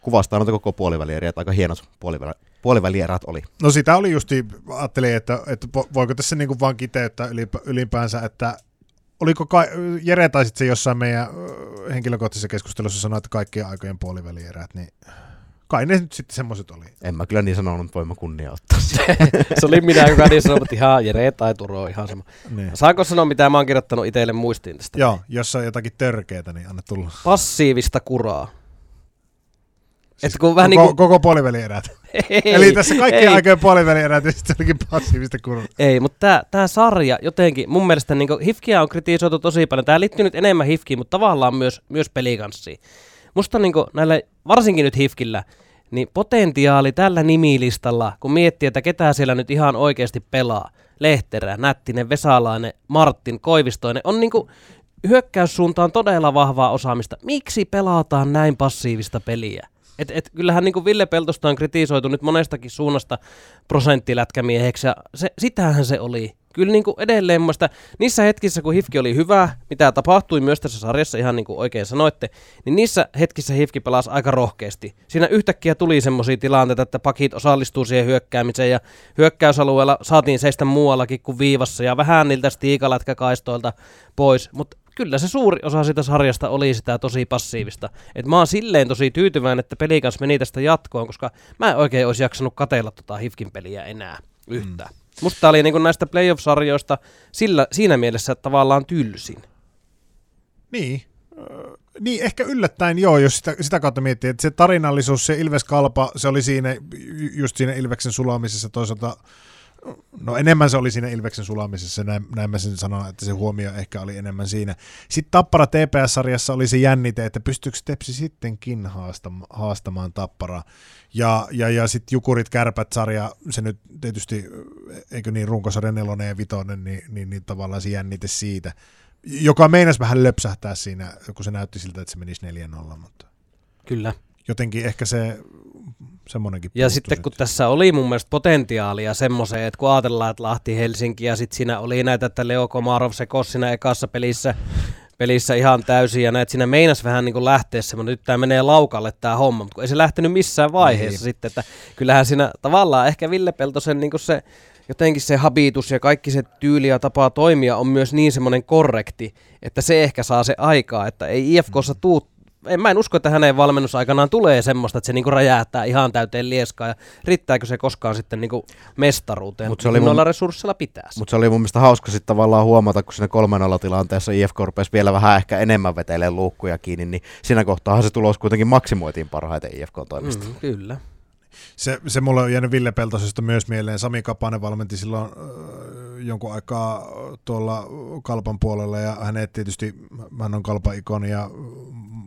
kuvastaa noita koko puolivälieriä, että aika hienot puolivälierät puolivälierät oli. No sitä oli justi, ajattelin, että, että voiko tässä niin kuin vaan kiteyttää ylipäänsä, että oliko ka- Jere taisit se jossain meidän henkilökohtaisessa keskustelussa sanoa, että kaikkien aikojen puolivälierät, niin kai ne nyt sitten semmoiset oli. En mä kyllä niin sanonut, mutta voin mä kunnia ottaa Se oli minä, joka niin sanoi, että ihan Jere tai Turo, ihan sama. Niin. Saanko sanoa, mitä mä oon kirjoittanut itselle muistiin tästä? Joo, jos on jotakin törkeitä, niin anna tulla. Passiivista kuraa. Siis että kun vähän koko, niin kuin... koko puolivälierät. Ei, Eli tässä kaikki aikojen puolivälierät ja sitten olikin passiivista kuraa. Ei, mutta tämä, tämä sarja jotenkin, mun mielestä niin Hifkiä on kritisoitu tosi paljon. Tämä liittyy nyt enemmän Hifkiin, mutta tavallaan myös, myös pelikanssiin. Musta niin näillä, varsinkin nyt Hifkillä, niin potentiaali tällä nimilistalla, kun miettii, että ketä siellä nyt ihan oikeasti pelaa, Lehterä, Nättinen, Vesalainen, Martin, Koivistoinen, on niinku hyökkäyssuuntaan todella vahvaa osaamista. Miksi pelataan näin passiivista peliä? Et, et, kyllähän niin kuin Ville Peltosta on kritisoitu nyt monestakin suunnasta prosenttilätkämieheksi, ja se, sitähän se oli. Kyllä niin kuin edelleen muista, niissä hetkissä, kun Hifki oli hyvä, mitä tapahtui myös tässä sarjassa, ihan niin kuin oikein sanoitte, niin niissä hetkissä Hifki pelasi aika rohkeasti. Siinä yhtäkkiä tuli semmoisia tilanteita, että pakit osallistuu siihen hyökkäämiseen, ja hyökkäysalueella saatiin seistä muuallakin kuin viivassa, ja vähän niiltä stiikalätkäkaistoilta pois, mutta kyllä se suuri osa sitä sarjasta oli sitä tosi passiivista. Et mä oon silleen tosi tyytyväinen, että peli kanssa meni tästä jatkoon, koska mä en oikein olisi jaksanut katella tota Hifkin peliä enää yhtään. Mm. Musta tää oli niinku näistä playoff-sarjoista sillä, siinä mielessä tavallaan tylsin. Niin. Niin, ehkä yllättäen joo, jos sitä, sitä kautta miettii, että se tarinallisuus, se Ilves-kalpa, se oli siinä, just siinä Ilveksen sulamisessa toisaalta No enemmän se oli siinä Ilveksen sulamisessa, näin, näin mä sen sanon, että se huomio ehkä oli enemmän siinä. Sitten Tappara TPS-sarjassa oli se jännite, että pystyykö Tepsi sittenkin haastamaan, haastamaan Tapparaa. Ja, ja, ja sitten Jukurit Kärpät-sarja, se nyt tietysti, eikö niin, runkosarja nelonen ja vitonen, niin, niin, niin tavallaan se jännite siitä, joka meinasi vähän löpsähtää siinä, kun se näytti siltä, että se menisi 4-0, mutta... Kyllä. Jotenkin ehkä se semmoinenkin Ja sitten kun tässä oli mun mielestä potentiaalia semmoiseen, että kun ajatellaan, että Lahti Helsinki ja sitten siinä oli näitä, että Leo Komarov se siinä ekassa pelissä, pelissä ihan täysin ja näitä siinä meinas vähän niin kuin lähteä semmoinen, nyt tämä menee laukalle tämä homma, mutta kun ei se lähtenyt missään vaiheessa niin. sitten, että kyllähän siinä tavallaan ehkä Ville Peltosen niin kuin se jotenkin se habitus ja kaikki se tyyli ja tapa toimia on myös niin semmoinen korrekti, että se ehkä saa se aikaa, että ei IFKssa tuu en, mä en usko, että hänen valmennusaikanaan tulee semmoista, että se niinku räjähtää ihan täyteen lieskaa ja riittääkö se koskaan sitten niinku mestaruuteen. Mutta se oli noilla mun... resursseilla pitää. Mutta se oli mun mielestä hauska sitten tavallaan huomata, kun siinä 3 tilanteessa IFK rupesi vielä vähän ehkä enemmän vetelee luukkuja kiinni, niin siinä kohtaa se tulos kuitenkin maksimoitiin parhaiten IFK-toimesta. Mm, kyllä. Se, se mulla on jäänyt Ville Peltosesta myös mieleen. Sami Kapanen valmenti silloin äh, jonkun aikaa tuolla Kalpan puolella ja hänet tietysti, hän on Kalpan ikoni ja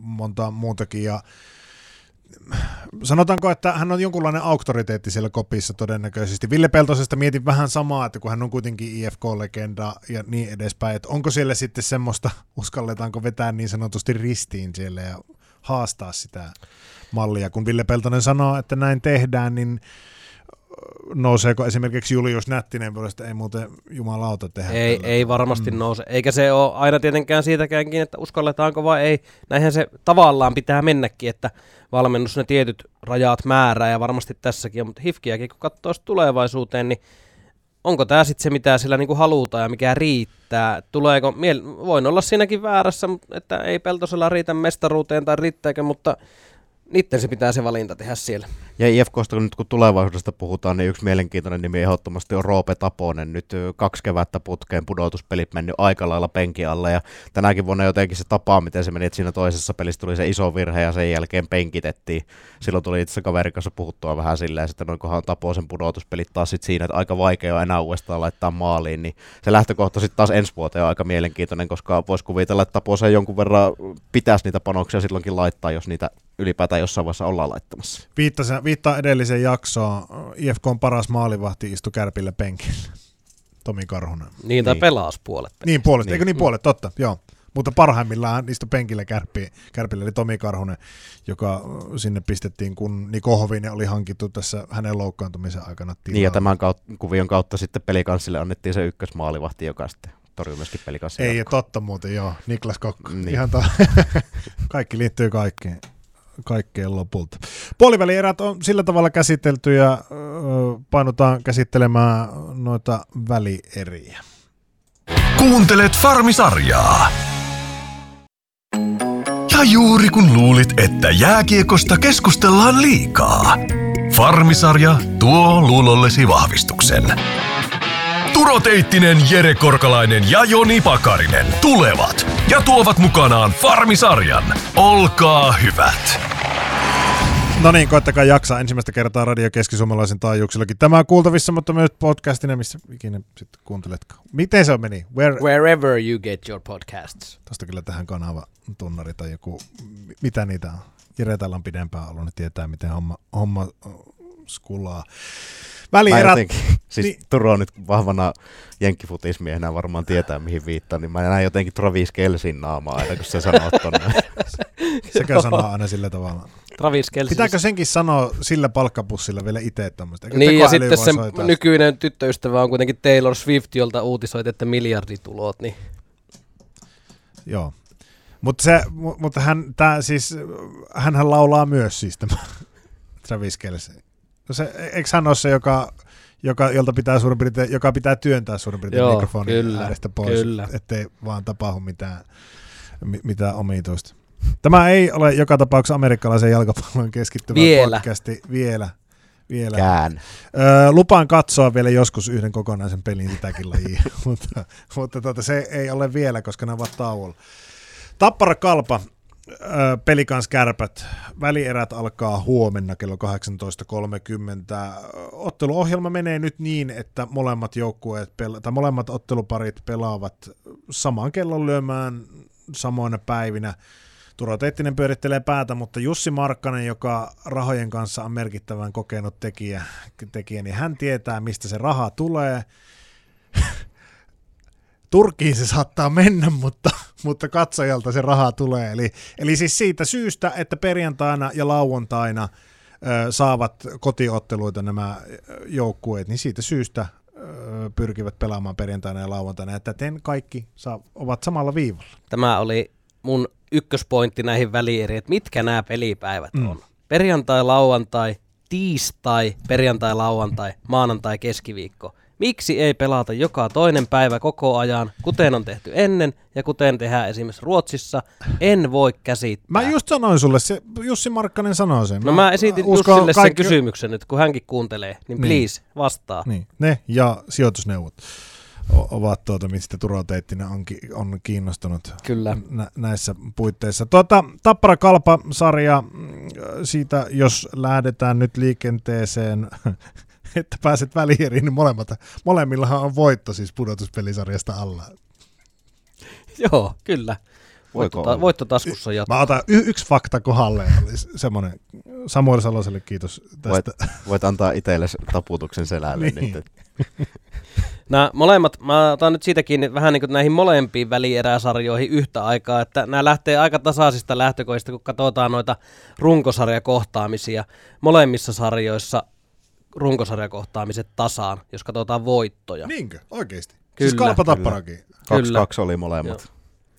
monta muutakin ja sanotaanko, että hän on jonkunlainen auktoriteetti siellä kopissa todennäköisesti. Ville Peltosesta mietin vähän samaa, että kun hän on kuitenkin IFK-legenda ja niin edespäin, että onko siellä sitten semmoista, uskalletaanko vetää niin sanotusti ristiin siellä ja haastaa sitä mallia. Kun Ville Peltonen sanoo, että näin tehdään, niin nouseeko esimerkiksi Julius Nättinen puolesta, ei muuten jumalauta tehdä. Ei, tällä. ei varmasti mm. nouse, eikä se ole aina tietenkään siitäkäänkin, että uskalletaanko vai ei. Näinhän se tavallaan pitää mennäkin, että valmennus ne tietyt rajat määrää ja varmasti tässäkin on, mutta Hifkiäkin kun katsoo tulevaisuuteen, niin onko tämä sitten se, mitä sillä niinku halutaan ja mikä riittää? Tuleeko, miel- voin olla siinäkin väärässä, että ei Peltosella riitä mestaruuteen tai riittääkö, mutta niiden se pitää se valinta tehdä siellä. Ja IFKsta kun nyt kun tulevaisuudesta puhutaan, niin yksi mielenkiintoinen nimi ehdottomasti on Roope Taponen. Nyt kaksi kevättä putkeen pudotuspelit mennyt aika lailla penki alle ja tänäkin vuonna jotenkin se tapa, miten se meni, että siinä toisessa pelissä tuli se iso virhe ja sen jälkeen penkitettiin. Silloin tuli itse kaverin kanssa puhuttua vähän silleen, että noinkohan Taposen pudotuspelit taas sit siinä, että aika vaikea on enää uudestaan laittaa maaliin, niin se lähtökohta sitten taas ensi vuoteen on aika mielenkiintoinen, koska voisi kuvitella, että Taposen jonkun verran pitäisi niitä panoksia silloinkin laittaa, jos niitä ylipäätään jossain vaiheessa ollaan laittamassa. Viittasin, viittaa edelliseen jaksoon. IFK on paras maalivahti istu kärpille penkillä. Tomi Karhunen. Niin, tai Niin. pelaas puolet. Niin puolet, Niin. eikö niin puolet, totta, joo. Mutta parhaimmillaan niistä penkillä kärppi, kärpillä oli Tomi Karhunen, joka sinne pistettiin, kun Niko Hovinen oli hankittu tässä hänen loukkaantumisen aikana tilalle. Niin ja tämän kautta, kuvion kautta sitten pelikanssille annettiin se ykkösmaalivahti, joka sitten torjui myöskin pelikanssin. Ei, totta muuten, joo. Niklas Kokko. Niin. Ihan to... Kaikki liittyy kaikkeen, kaikkeen lopulta. Puolivälierät on sillä tavalla käsitelty ja ö, painutaan käsittelemään noita välieriä. Kuuntelet Farmisarjaa. Ja juuri kun luulit, että jääkiekosta keskustellaan liikaa. Farmisarja tuo luulollesi vahvistuksen. Turo Teittinen, Jere Korkalainen ja Joni Pakarinen tulevat ja tuovat mukanaan Farmisarjan. Olkaa hyvät. No niin, koettakaa jaksaa ensimmäistä kertaa Radio Keski-Suomalaisen taajuuksillakin. Tämä on kuultavissa, mutta myös podcastina, missä ikinä sitten kuunteletkaan. Miten se meni? Where... Wherever you get your podcasts. Tuosta kyllä tähän kanava tunnari tai joku, mitä niitä on. Jere täällä on pidempään ollut, niin tietää, miten homma, homma äh, skulaa. Mä Välierät, jotenkin, siis niin-. Turo nyt vahvana jenkkifutismiehenä varmaan tietää mihin viittaan, niin mä näen jotenkin Travis Kelsin naamaa aina, kun se sanoo tonne. sekä sanoo aina sillä tavalla. Travis Kelce. Pitääkö senkin sanoa sillä palkkapussilla vielä itse tämmöistä? Eikö Niin, ja sitten sen soittaa? nykyinen tyttöystävä on kuitenkin Taylor Swift, jolta uutisoit, että miljarditulot, niin Joo. Mutta se, mu- mutta hän, tää siis, hänhän laulaa myös siis tämä Travis Kelce. No se, eikö hän ole se, joka, joka, jolta pitää suurin piirtein, joka pitää työntää suurin piirtein Joo, mikrofonin kyllä, äärestä pois, kyllä. ettei vaan tapahdu mitään, mi- mitään omituista. Tämä ei ole joka tapauksessa amerikkalaisen jalkapallon keskittyvä Vielä. podcasti vielä. vielä. Kään. Öö, lupaan katsoa vielä joskus yhden kokonaisen pelin sitäkin lajia, mutta, mutta tuota, se ei ole vielä, koska ne ovat tauolla. Tappara Kalpa, pelikans kärpät, välierät alkaa huomenna kello 18.30. Otteluohjelma menee nyt niin, että molemmat joukkueet, tai molemmat otteluparit pelaavat saman kellon lyömään samoina päivinä. Turo Teittinen pyörittelee päätä, mutta Jussi Markkanen, joka rahojen kanssa on merkittävän kokenut tekijä, tekijä niin hän tietää, mistä se raha tulee. Turkiin se saattaa mennä, mutta, mutta katsojalta se raha tulee. Eli, eli siis siitä syystä, että perjantaina ja lauantaina ö, saavat kotiotteluita nämä joukkueet, niin siitä syystä ö, pyrkivät pelaamaan perjantaina ja lauantaina, että täten kaikki saa, ovat samalla viivalla. tämä oli mun ykköspointti näihin välieriin, että mitkä nämä pelipäivät Mm. on. Perjantai, lauantai, tiistai, perjantai, lauantai, maanantai, keskiviikko. Miksi ei pelata joka toinen päivä koko ajan, kuten on tehty ennen ja kuten tehdään esimerkiksi Ruotsissa? En voi käsittää. Mä just sanoin sulle, se Jussi Markkanen sanoi sen. No mä esitin uskon Jussille sen kaikki- kysymyksen nyt, kun hänkin kuuntelee, niin Niin. please, vastaa. Niin, ne ja sijoitusneuvot ovat tuota, mistä Turo Teittinen on, ki- on kiinnostunut Kyllä. nä- näissä puitteissa. Tuota, Tappara Kalpa-sarja, mm, siitä jos lähdetään nyt liikenteeseen, että pääset välieriin, niin molemmat, molemmillahan on voitto siis pudotuspelisarjasta alla. Joo, kyllä. Voitto, olla? voitto taskussa jatkaa. Mä otan y- yksi fakta kohdalle, oli semmoinen, Samuel Saloselle kiitos Voit, tästä. voit antaa itselle taputuksen selälle Niin. nyt. Nämä molemmat, mä otan nyt siitäkin vähän niin kuin näihin molempiin välieräsarjoihin yhtä aikaa, että nämä lähtee aika tasaisista lähtökohdista, kun katsotaan noita runkosarjakohtaamisia. Molemmissa sarjoissa runkosarjakohtaamiset tasaan, jos katsotaan voittoja. Niinkö? Oikeesti? Kyllä, siis Kalpa. Tapparakin. Kaksi, Kyllä. kaksi oli molemmat.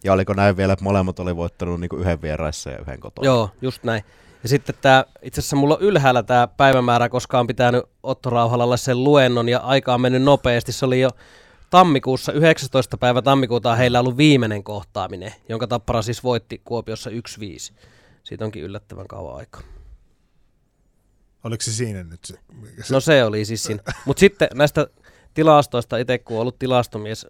Ja oliko näin vielä, että molemmat oli voittanut niin yhden vieraissa ja yhden kotona? Joo, just näin. Ja sitten tämä, itse asiassa mulla on ylhäällä tämä päivämäärä, koska on pitänyt Otto Rauhalalle sen luennon ja aika on mennyt nopeasti. Se oli jo tammikuussa, 19. päivä tammikuuta on heillä ollut viimeinen kohtaaminen, jonka Tappara siis voitti Kuopiossa 1-5. Siitä onkin yllättävän kauan aikaa. Oliko se siinä nyt se? se- No se oli siis siinä. Mutta sitten näistä tilastoista, itse kun ollut tilastomies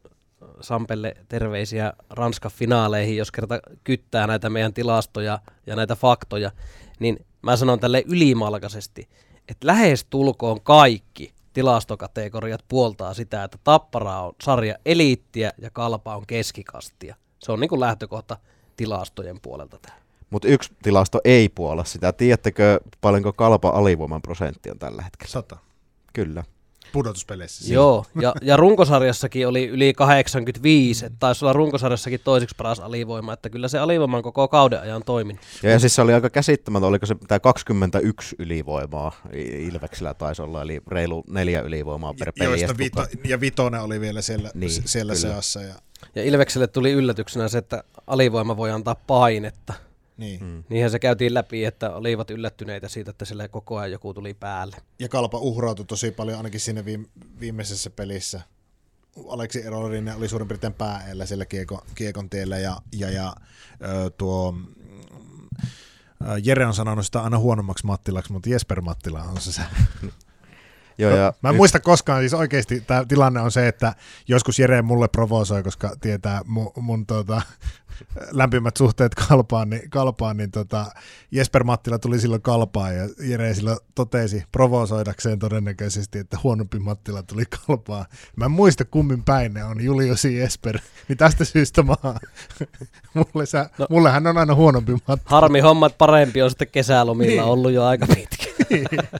Sampelle terveisiä Ranskan finaaleihin, jos kerta kyttää näitä meidän tilastoja ja näitä faktoja, niin mä sanon tälle ylimalkaisesti, että lähes tulkoon kaikki tilastokategoriat puoltaa sitä, että Tappara on sarja eliittiä ja Kalpa on keskikastia. Se on niin kuin lähtökohta tilastojen puolelta tämä. Mutta yksi tilasto ei puolla sitä. Tiedättekö paljonko kalpa alivoiman prosentti on tällä hetkellä? Sata. Kyllä. pudotuspeleissä. siinä. Joo, ja, ja runkosarjassakin oli yli 85, että taisi olla runkosarjassakin toiseksi paras alivoima, että kyllä se alivoima on koko kauden ajan toiminut. Ja, ja siis se oli aika käsittämätöntä, oliko se tämä 21 ylivoimaa Ilveksellä taisi olla, eli reilu neljä ylivoimaa per peli. Joista Ja vito, ja Vitonen oli vielä siellä, Niin, niin, siellä kyllä. seassa. Ja, Ja Ilvekselle tuli yllätyksenä se, että alivoima voi antaa painetta. Niin. Mm. Niinhän se käytiin läpi, että olivat yllättyneitä siitä, että sille koko ajan joku tuli päälle. ja Kalpa uhrautui tosi paljon ainakin siinä viime, viimeisessä pelissä. Aleksi Erolinen oli suurin piirtein pääellä siellä kiekon, kiekon tiellä ja, ja, ja ö, tuo mm, Jere on sanonut sitä aina huonommaksi Mattilaksi, mutta Jesper Mattila on se. se. Joo, ja Mä en muista koskaan, siis oikeasti tämä tilanne on se, että joskus Jere mulle provosoi, koska tietää mun, mun tota, lämpimät suhteet kalpaan, niin, kalpaan, niin tota, Jesper Mattila tuli silloin kalpaan ja Jere silloin totesi provosoidakseen todennäköisesti, että huonompi Mattila tuli kalpaan. Mä en muista kummin päin ne on, Julius ja Jesper, niin tästä syystä mä mulle, sä, no. No. mullehän on aina huonompi Mattila. Harmi homma, että parempi on sitten kesälomilla Niin. ollut jo aika pitkä.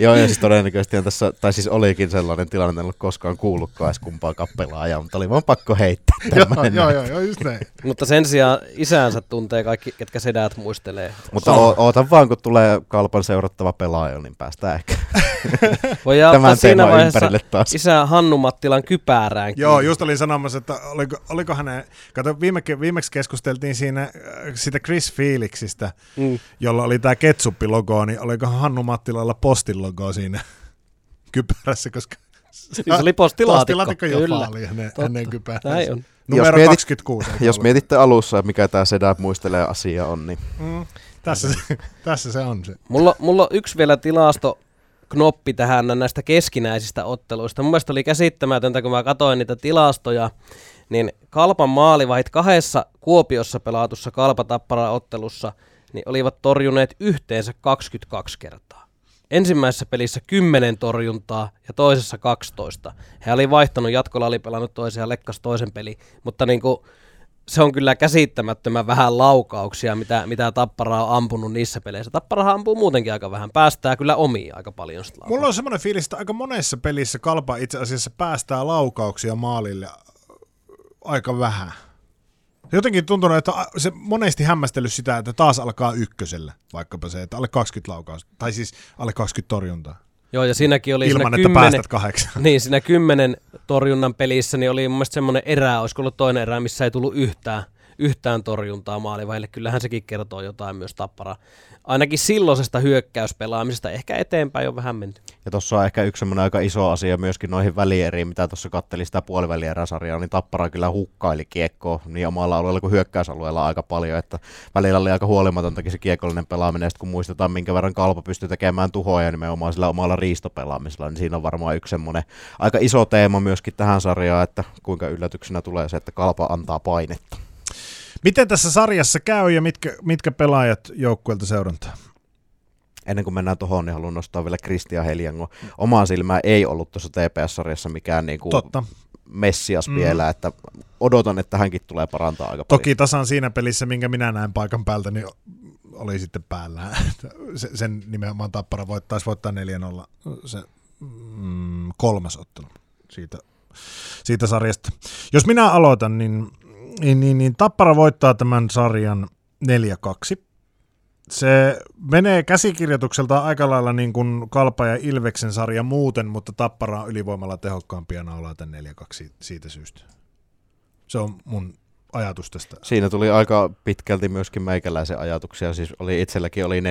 Joo, ja siis todennäköisesti on tässä, tai siis olikin sellainen tilanne, en ollut koskaan kuullutkaan edes kumpaa kappelaajaa, mutta oli vaan pakko heittää tämmöinen. joo, joo, joo, just näin. Mutta sen sijaan isäänsä tuntee kaikki, ketkä sedät muistelee. Mutta o- ootan vaan, kun tulee kalpan seurattava pelaaja, niin päästään ehkä Voi tämän siinä vaiheessa ympärille taas. isä Hannu Mattilan kypärään Joo, just olin sanomassa, että oliko, oliko hänen, kato viime, viimeksi keskusteltiin siinä äh, sitä Chris Felixistä, Mm. jolla oli tämä Ketsuppi-logo, niin oliko Hannu Mattilalla postin logo siinä kypärässä, koska Siis se oli postilaatikko. postilaatikko jopa Kyllä. oli hänen, Totta. Numero Jos mietit- 26. eikö Jos ollut? mietitte alussa, mikä tämä Sedap muistelee asia on, niin Mm, tässä, se, tässä se on se. Mulla, mulla on yksi vielä tilasto knoppi tähän näistä keskinäisistä otteluista. Mun mielestä oli käsittämätöntä, kun mä katsoin niitä tilastoja, niin Kalpan maalivahit kahdessa Kuopiossa pelaatussa Kalpa-Tappara-ottelussa niin olivat torjuneet yhteensä 22 kertaa. Ensimmäisessä pelissä 10 torjuntaa ja toisessa 12. He oli vaihtanut, jatkolla oli pelannut toisen ja lekkas toisen peli, mutta niin kuin, se on kyllä käsittämättömän vähän laukauksia, mitä, mitä Tappara on ampunut niissä peleissä. Tapparahan ampuu muutenkin aika vähän, päästää kyllä omia aika paljon sitä Mulla on semmoinen fiilis, että aika monessa pelissä Kalpa itse asiassa päästää laukauksia maalille aika vähän. Jotenkin tuntunut, että se monesti hämmästellyt sitä, että taas alkaa ykkösellä, vaikkapa se, että alle 20 laukausta, tai siis alle 20 torjuntaa, Joo, ja siinäkin oli ilman, siinä että kymmenen, päästät kahdeksan. Niin, siinä kymmenen torjunnan pelissä niin oli mun mielestä semmoinen erä, olisiko ollut toinen erä, missä ei tullut yhtään, yhtään torjuntaa maalivahille. Kyllähän sekin kertoo jotain myös Tappara. Ainakin silloisesta hyökkäyspelaamisesta ehkä eteenpäin on vähän menty. Ja tuossa on ehkä yksi aika iso asia myöskin noihin välieriin, mitä tuossa katteli sitä puolivälieräsarjaa, niin Tappara kyllä hukkaili kiekkoa niin omalla alueella kuin hyökkäysalueella aika paljon, että välillä oli aika huolimatontakin se kiekollinen pelaaminen, ja kun muistetaan minkä verran Kalpa pystyy tekemään tuhoja nimenomaan sillä omalla riistopelaamisella, niin siinä on varmaan yksi semmoinen aika iso teema myöskin tähän sarjaan, että kuinka yllätyksenä tulee se, että Kalpa antaa painetta. Miten tässä sarjassa käy ja mitkä, mitkä pelaajat joukkueelta seurantaa? Ennen kuin mennään tuohon, niin haluan nostaa vielä Kristian Heljango. Omaa silmää ei ollut tuossa TPS-sarjassa mikään niinku Totta. messias Mm. vielä, että odotan, että hänkin tulee parantaa aika paljon. Toki tasan siinä pelissä, minkä minä näin paikan päältä, niin oli sitten päällä. Se- Sen nimenomaan Tappara voittaisi voittaa 4-0 se mm, kolmas ottelu siitä, siitä sarjasta. Jos minä aloitan, niin, niin, niin, niin Tappara voittaa tämän sarjan 4-2. Se menee käsikirjoitukselta aika lailla niin kuin Kalpa ja Ilveksen sarja muuten, mutta Tappara on ylivoimalla tehokkaampia naulaa tämän 4-2 siitä syystä. Se on mun ajatus tästä. Siinä tuli aika pitkälti myöskin meikäläisen ajatuksia, siis oli itselläkin oli 4-2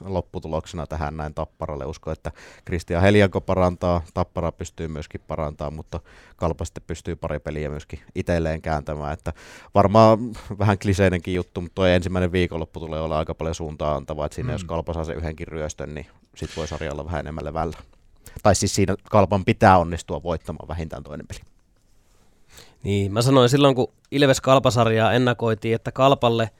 lopputuloksena tähän näin Tapparalle. Usko, että Kristian Heljanko parantaa, Tappara pystyy myöskin parantaa, mutta Kalpa sitten pystyy pari peliä myöskin itselleen kääntämään. Että varmaan vähän kliseinenkin juttu, mutta tuo ensimmäinen viikonloppu tulee olla aika paljon suuntaa antavaa, että siinä Mm. jos Kalpa saa sen yhdenkin ryöstön, niin sit voi sarja olla vähän enemmän levällä. Tai siis siinä Kalpan pitää onnistua voittamaan vähintään toinen peli. Niin, mä sanoin silloin, kun Ilves Kalpasarjaa ennakoitiin, että Kalpalle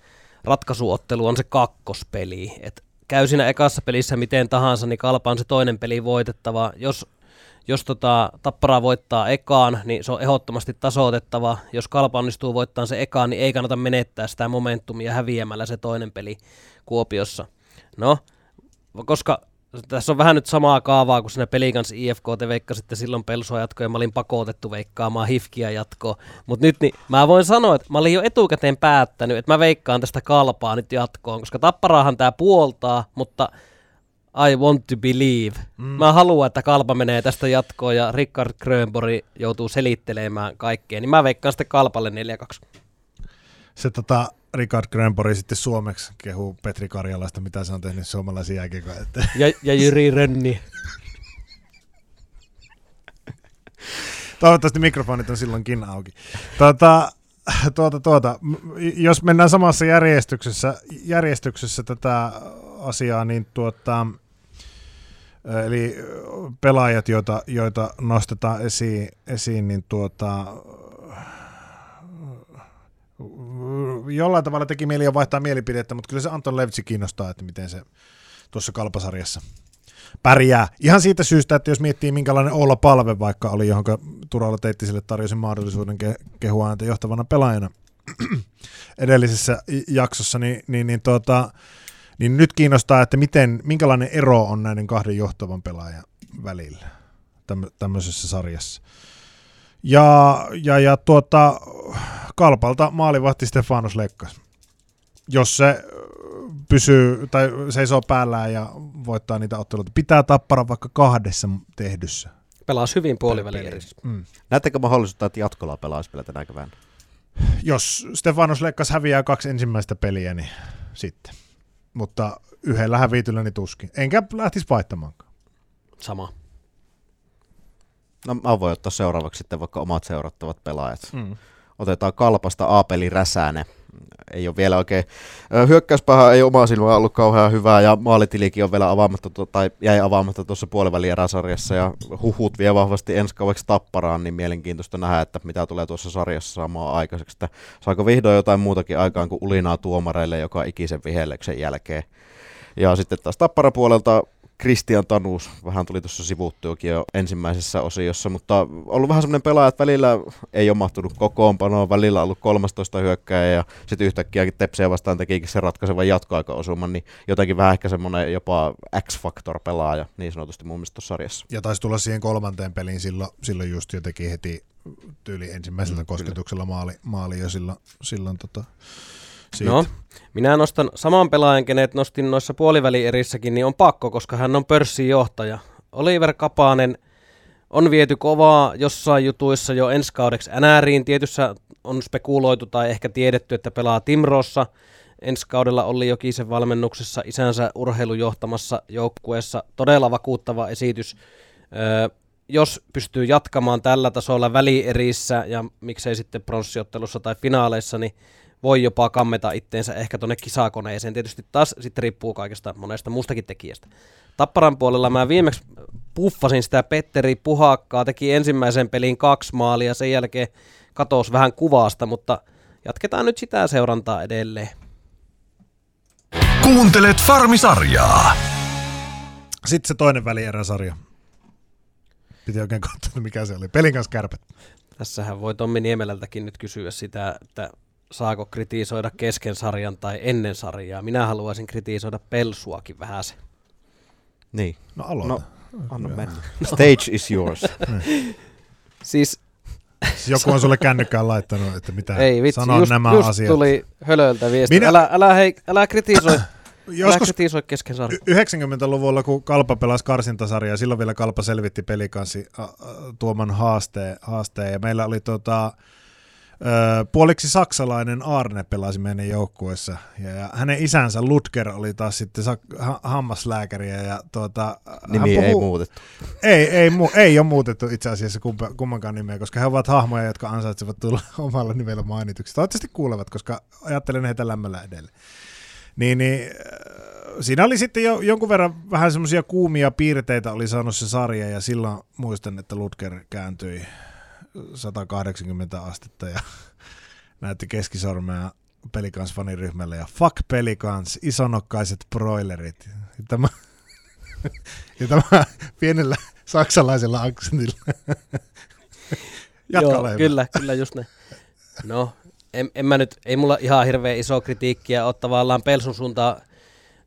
ratkaisuottelu on se kakkospeli. Et käy siinä ekassa pelissä miten tahansa, niin Kalpa on se toinen peli voitettava. Jos, jos tota, Tappara voittaa ekaan, niin se on ehdottomasti tasoitettava. Jos Kalpa onnistuu voittamaan se ekaan, niin ei kannata menettää sitä momentumia häviämällä se toinen peli Kuopiossa. No, koska tässä on vähän nyt samaa kaavaa kuin siinä pelikans IFK, te veikkasitte silloin Pelsoa jatkoa ja mä olin pakotettu veikkaamaan Hifkiä jatkoa. Mutta nyt niin, mä voin sanoa, että mä olin jo etukäteen päättänyt, että mä veikkaan tästä kalpaa nyt jatkoon, koska tapparaahan tää puoltaa, mutta I want to believe. Mm. Mä haluan, että kalpa menee tästä jatkoon ja Rickard Grönborg joutuu selittelemään kaikkea, niin mä veikkaan sitten kalpalle 4-2. Se tota, Richard Grönborg sitten suomeksi kehuu Petri Karjalaista, mitä se on tehnyt suomalaisia jääkiekkoja. Että... Ja, ja Jyri Rönni. Toivottavasti mikrofonit on silloinkin auki. Tuota, tuota, tuota, jos mennään samassa järjestyksessä, järjestyksessä tätä asiaa, niin tuota, eli pelaajat, joita, joita nostetaan esiin, esiin niin tuota, jollain tavalla teki mieli vaihtaa mielipidettä, mutta kyllä se Anton Levtsi kiinnostaa, että miten se tuossa kalpasarjassa pärjää. Ihan siitä syystä, että jos miettii minkälainen olla palve vaikka oli, johon Turalla Teittiselle tarjosi mahdollisuuden ke- kehua ääntä johtavana pelaajana edellisessä jaksossa, niin, niin, niin, tuota, niin nyt kiinnostaa, että miten, minkälainen ero on näiden kahden johtavan pelaajan välillä tämmöisessä sarjassa. Ja, ja, ja tuota, Kalpalta maalivahti Stefanos Lekkas. Jos se pysyy tai seisoo päällään ja voittaa niitä otteluita. Pitää tappara vaikka kahdessa tehdyssä. Pelaa hyvin puoliväliin erissä. Mm. Näettekö mahdollisuutta, että jatkolla pelaisi vielä tänä keväänä? Jos Stefanos Lekkas häviää kaksi ensimmäistä peliä, niin sitten. Mutta yhdellä hävityllä niin tuskin. Enkä lähtisi vaihtamaankaan. Sama. No mä voin ottaa seuraavaksi sitten vaikka omat seurattavat pelaajat. Mm. Otetaan kalpasta Aapeli Räsänen. Ei ole vielä oikein, hyökkäyspäähän ei oma silmä ollut kauhean hyvää ja maalitilikin on vielä avaamatta, tai jäi avaamatta tuossa puolivälin eräsarjassa ja huhut vie vahvasti ensi kaueksi tapparaan, niin mielenkiintoista nähdä, että mitä tulee tuossa sarjassa saamaan aikaiseksi, että saako vihdoin jotain muutakin aikaan kuin ulinaa tuomareille joka ikisen vihelleksen jälkeen. Ja sitten taas tapparapuolelta Christian Tanus, vähän tuli tuossa sivuttuukin jo ensimmäisessä osiossa, mutta ollut vähän semmoinen pelaaja, että välillä ei ole mahtunut kokoonpanoon, välillä ollut 13 hyökkäjä ja sitten yhtäkkiä Tepsiä vastaan tekikin sen ratkaisevan jatkoaikaosuman, niin jotenkin vähän ehkä semmoinen jopa X-Factor pelaaja niin sanotusti mun mielestä sarjassa. Ja taisi tulla siihen kolmanteen peliin silloin, silloin just jo teki heti tyyli ensimmäisellä mm, kosketuksella maali, maali jo silloin, silloin tota, siitä. No, minä nostan saman pelaajan, kenet nostin noissa puolivälierissäkin, niin on pakko, koska hän on pörssijohtaja. Oliver Kapanen on viety kovaa jossain jutuissa jo ensi kaudeksi NRiin. Tietyssä on spekuloitu tai ehkä tiedetty, että pelaa Timrossa. Ensi kaudella oli Jokisen valmennuksessa isänsä urheilujohtamassa joukkueessa. Todella vakuuttava esitys. Öö, jos pystyy jatkamaan tällä tasolla välierissä ja miksei sitten pronssiottelussa tai finaaleissa, niin voi jopa kammeta itteensä ehkä tuonne kisakoneeseen. Tietysti taas sitten riippuu kaikesta monesta muustakin tekijästä. Tapparan puolella mä viimeksi puffasin sitä Petteri Puhakkaa, teki ensimmäisen pelin kaksi maalia, sen jälkeen katos vähän kuvasta, mutta jatketaan nyt sitä seurantaa edelleen. Kuuntelet Farmisarjaa. Sitten se toinen välieräsarja. Piti oikein katsoa, mikä se oli. Pelin kanssa kärpät. Tässähän voi Tommi Niemelältäkin nyt kysyä sitä, että saako kritisoida kesken sarjan tai ennen sarjaa. Minä haluaisin kritisoida Pelsuakin vähän se. Niin. No aloita. No, anna mennä. Stage is yours. siis joku on sulle kännykkään laittanut, että mitä Ei vitsi, sanoa just, nämä just asiat. tuli hölöltä viesti. Minä... Älä, älä, hei, älä kritisoi. Joskus kritisoi kesken sarjan. 90-luvulla, kun Kalpa pelasi karsintasarjaa, silloin vielä Kalpa selvitti pelikansi tuoman haasteen, haasteen ja meillä oli tota, puoliksi saksalainen Arne pelasi meidän joukkueessa ja, ja hänen isänsä Lutger oli taas sitten sak- ha- hammaslääkäriä ja tuota, Nimi puhuu, ei muutettu. Ei, ei, mu- ei ole muutettu itse asiassa kumpa, kummankaan nimeä, koska he ovat hahmoja, jotka ansaitsevat tulla omalla nimellä mainituksi. Toivottavasti kuulevat, koska ajattelen heitä lämmöllä edelleen. Niin, niin siinä oli sitten jo jonkun verran vähän semmoisia kuumia piirteitä oli saanut se sarja ja silloin muistan, että Lutger kääntyi 180 astetta ja näytti keskisormea Pelikans faniryhmälle ja fuck Pelikans, isonokkaiset broilerit. Ja tämä, ja tämä pienellä saksalaisella aksentilla. Joo, kyllä, kyllä just ne. No, en, en mä nyt, ei mulla ihan hirveän iso kritiikkiä ole tavallaan Pelsun suuntaan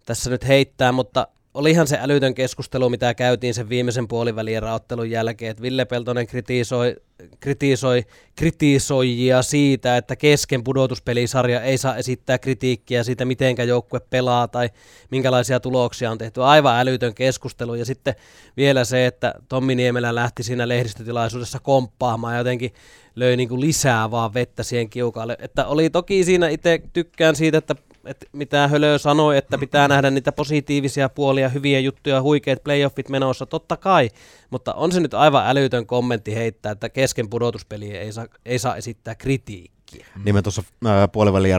tässä nyt heittää, mutta olihan se älytön keskustelu, mitä käytiin sen viimeisen puolivälien raottelun jälkeen, että Ville Peltonen kritisoi, kritisoi kritisoijia siitä, että kesken pudotuspelisarja ei saa esittää kritiikkiä siitä, mitenkä joukkue pelaa tai minkälaisia tuloksia on tehty. Aivan älytön keskustelu. Ja sitten vielä se, että Tommi Niemelä lähti siinä lehdistötilaisuudessa komppaamaan ja jotenkin löi niin kuin lisää vaan vettä siihen kiukaalle. Että oli toki siinä itse tykkään siitä, että että mitä Hölö sanoi, että pitää nähdä niitä positiivisia puolia, hyviä juttuja, huikeat playoffit menossa, totta kai, mutta on se nyt aivan älytön kommentti heittää, että kesken pudotuspeliä ei saa, ei saa esittää kritiikkiä. Niin me tuossa puolivälin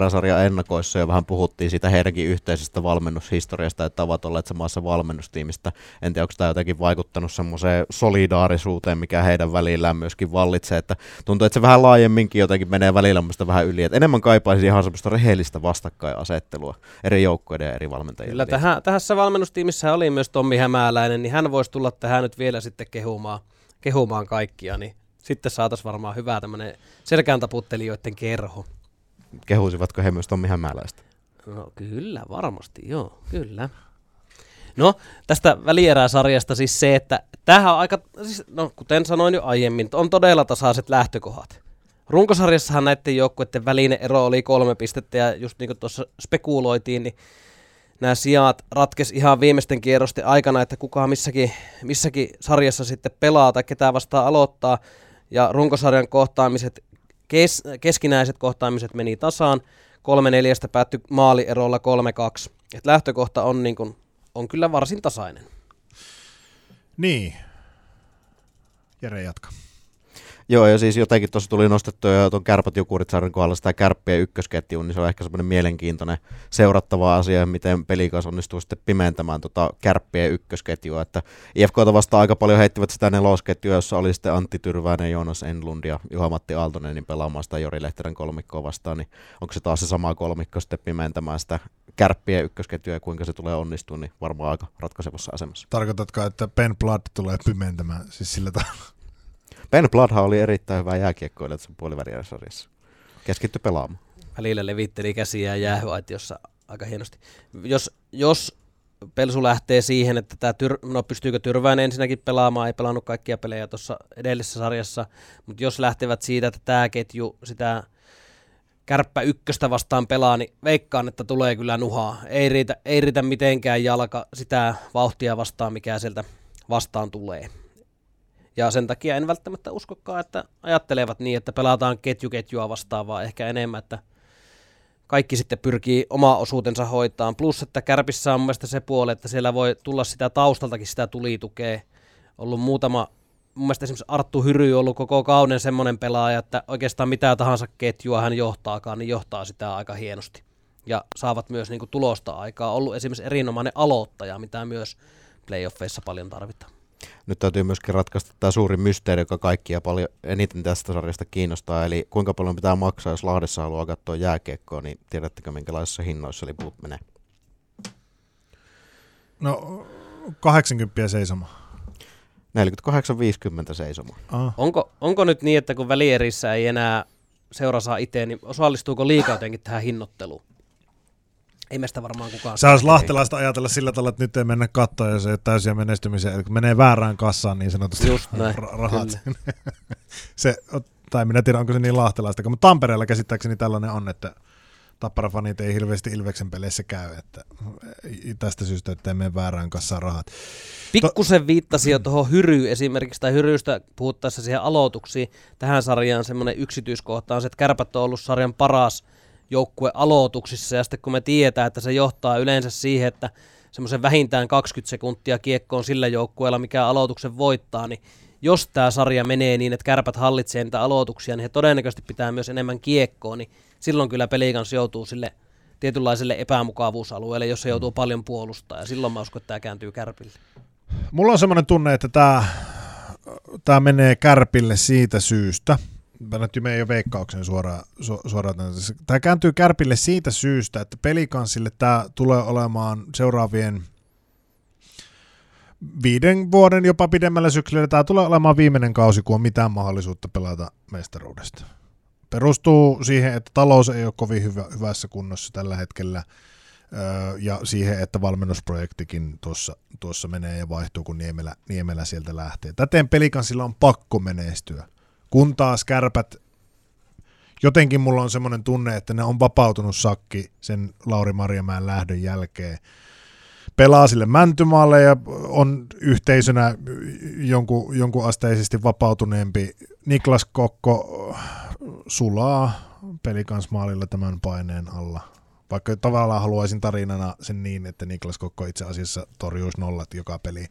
ennakoissa jo vähän puhuttiin siitä heidänkin yhteisestä valmennushistoriasta, että ovat olleet samassa valmennustiimistä. En tiedä, onko tämä jotenkin vaikuttanut semmoiseen solidaarisuuteen, mikä heidän välillään myöskin vallitsee, että tuntuu, että se vähän laajemminkin jotenkin menee välillä vähän yli, että enemmän kaipaisi ihan semmoista rehellistä vastakkainasettelua eri joukkoiden ja eri valmentajien. Kyllä, tähän, tässä valmennustiimissä oli myös Tommi Hämäläinen, niin hän voisi tulla tähän nyt vielä sitten kehumaan, kehumaan kaikkia, niin sitten saataisiin varmaan hyvää tämmöinen selkään taputtelijoiden kerho. Kehuisivatko he myös Tommi Hämäläistä? No kyllä, varmasti, joo, kyllä. No, tästä välieräsarjasta siis se, että tämähän on aika, siis, no kuten sanoin jo aiemmin, on todella tasaiset lähtökohdat. Runkosarjassahan näiden joukkueiden välinen ero oli kolme pistettä ja just niin kuin tuossa spekuloitiin, niin nämä sijat ratkes ihan viimeisten kierrosten aikana, että kuka missäkin, missäkin sarjassa sitten pelaa tai ketään vastaan aloittaa ja runkosarjan kohtaamiset, kes, keskinäiset kohtaamiset meni tasaan. Kolme neljästä päättyi maalierolla 3-2. Et lähtökohta on, niin kun, on kyllä varsin tasainen. Niin. Jere jatka. Joo, ja siis jotenkin tuossa tuli nostettua jo tuon Kärpät Jukuritsaarin kohdalla sitä kärppien ykkösketju, niin se on ehkä semmoinen mielenkiintoinen seurattava asia, miten pelikas onnistuu sitten pimentämään tota kärppien ykkösketjua, että IFKta vastaan aika paljon heittivät sitä nelosketjua, jossa oli sitten Antti Tyrväinen, Joonas Enlund ja Juha-Matti Aaltonen niin pelaamaan sitä Jori Lehterän kolmikkoa vastaan, niin onko se taas se sama kolmikko sitten pimentämään sitä kärppien ykkösketjua ja kuinka se tulee onnistua, niin varmaan aika ratkaisevassa asemassa. Tarkoitatko, että Ben Blood tulee pimentämään siis sillä tavalla? Ben Bloodhan oli erittäin hyvä jääkiekkoilija tässä puolivälierä-sarjassa. Keskitty pelaamaan. Välillä levitteli käsiä jäähyaitiossa aika hienosti. Jos, jos Pelsu lähtee siihen, että tämä tyr, no pystyykö Tyrväinen ensinnäkin pelaamaan, ei pelannut kaikkia pelejä tuossa edellisessä sarjassa, mutta jos lähtevät siitä, että tämä ketju sitä kärppä ykköstä vastaan pelaa, niin veikkaan, että tulee kyllä nuhaa. Ei riitä, ei riitä mitenkään jalka sitä vauhtia vastaan, mikä sieltä vastaan tulee. Ja sen takia en välttämättä uskokaan, että ajattelevat niin, että pelataan ketjuketjua vastaan, vaan ehkä enemmän, että kaikki sitten pyrkii oma osuutensa hoitaan. Plus, että Kärpissä on mielestäni se puoli, että siellä voi tulla sitä taustaltakin sitä tulitukea. Ollut muutama, mun mielestä esimerkiksi Arttu Hyry on ollut koko kauden semmoinen pelaaja, että oikeastaan mitä tahansa ketjua hän johtaakaan, niin johtaa sitä aika hienosti. Ja saavat myös niin kuin, tulosta aikaa. Ollut esimerkiksi erinomainen aloittaja, mitä myös playoffeissa paljon tarvitaan. Nyt täytyy myöskin ratkaista tämä suuri mysteeri, joka kaikkia paljon eniten tästä sarjasta kiinnostaa, eli kuinka paljon pitää maksaa, jos Lahdessa haluaa katsoa jääkiekkoa, niin tiedättekö minkälaisissa hinnoissa liput menee? No 80 seisoma. 48-50 seisoma. Ah. Onko, onko nyt niin, että kun välierissä ei enää seura saa itse, niin osallistuuko liikaa jotenkin tähän hinnoitteluun? Ei meistä varmaan kukaan. Se olisi lahtelaista ajatella sillä tavalla, että nyt ei mennä kattoon ja se ei täysiä menestymiseen. Eli menee väärään kassaan niin sanotusti Just näin, rahat. se, tai minä tiedän, onko se niin lahtelaista. Mutta Tampereella käsittääkseni tällainen on, että Tappara-fanit ei hirveästi Ilveksen peleissä käy, että tästä syystä, että ei mene väärään kassaan rahat. Pikkusen viittasi jo tuohon Hyry esimerkiksi, tai Hyrystä puhuttaessa siihen aloituksiin. Tähän sarjaan semmoinen yksityiskohta on se, että Kärpät on ollut sarjan paras – joukkue aloituksissa. Ja sitten kun me tietää, että se johtaa yleensä siihen, että semmoisen vähintään 20 sekuntia kiekkoon sillä joukkueella, mikä aloituksen voittaa, niin jos tämä sarja menee niin, että kärpät hallitsee niitä aloituksia, niin he todennäköisesti pitää myös enemmän kiekkoa, niin silloin kyllä pelikans joutuu sille tietynlaiselle epämukavuusalueelle, jossa joutuu paljon puolustaa, ja silloin mä uskon, että tämä kääntyy kärpille. Mulla on semmoinen tunne, että tämä, tämä menee kärpille siitä syystä, mä nyt menen jo veikkauksen suoraan, su, suoraan. Tämä kääntyy kärpille siitä syystä, että pelikansille tämä tulee olemaan seuraavien viiden vuoden jopa pidemmällä syksyllä. Tämä tulee olemaan viimeinen kausi, kun on mitään mahdollisuutta pelata mestaruudesta. Perustuu siihen, että talous ei ole kovin hyvä, hyvässä kunnossa tällä hetkellä. Ja siihen, että valmennusprojektikin tuossa, tuossa menee ja vaihtuu, kun Niemelä, Niemelä sieltä lähtee. Täten pelikansilla on pakko menestyä. Kun taas kärpät, jotenkin mulla on semmoinen tunne, että ne on vapautunut sakki sen Lauri Marjamäen lähdön jälkeen. Pelaa sille Mäntymaalle ja on yhteisönä jonkun, jonkun asteisesti vapautuneempi. Niklas Kokko sulaa pelikansmaalilla tämän paineen alla vaikka tavallaan haluaisin tarinana sen niin, että Niklas Kokko itse asiassa torjuisi nollat joka peli.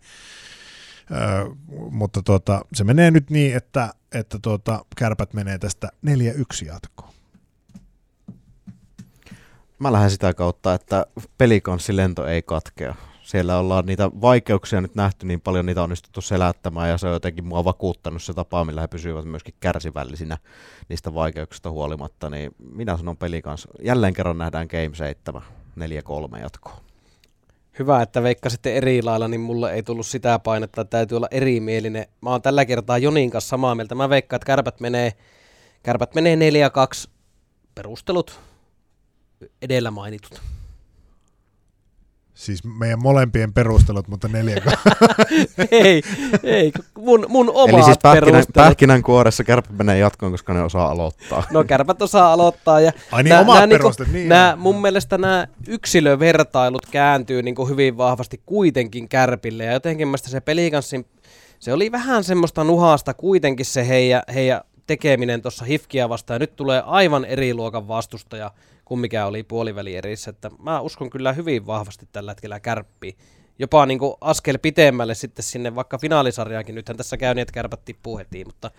Mutta tuota, se menee nyt niin, että, että tuota, kärpät menee tästä 4-1 jatkoon. Mä lähden sitä kautta, että pelikanssilento ei katkea siellä ollaan niitä vaikeuksia nyt nähty niin paljon, niitä on onnistuttu selättämään ja se on jotenkin mua vakuuttanut se tapa, millä he pysyvät myöskin kärsivällisinä niistä vaikeuksista huolimatta, niin minä sanon peli kanssa, jälleen kerran nähdään Game 7, 4-3 jatkoa. Hyvä, että veikka sitten eri lailla, niin mulle ei tullut sitä painetta, että täytyy olla erimielinen. Mä oon tällä kertaa Jonin kanssa samaa mieltä. Mä veikkaan, että kärpät menee, kärpät menee 4-2 perustelut edellä mainitut. Siis meidän molempien perustelut, mutta neljä Ei, ei, mun, mun omat Eli siis pähkinän, pähkinän kuoressa kärpät menee jatkoon, koska ne osaa aloittaa. No kärpät osaa aloittaa. Ja Ai niin, nää, omat nää, niinku perusteet, niin. Nää, mun mielestä nämä yksilövertailut kääntyy niinku hyvin vahvasti kuitenkin kärpille. Ja jotenkin mielestä se pelikanssin, se oli vähän semmoista nuhasta kuitenkin se heidän, heidän tekeminen tuossa Hifkiä vastaan. Ja nyt tulee aivan eri luokan vastustaja kuin mikä oli puolivälierissä. Että mä uskon kyllä hyvin vahvasti tällä hetkellä kärppi. Jopa niin kuin askel pitemmälle sitten sinne vaikka finaalisarjaakin. Nythän tässä käy niin, että kärpät tippuu heti, mutta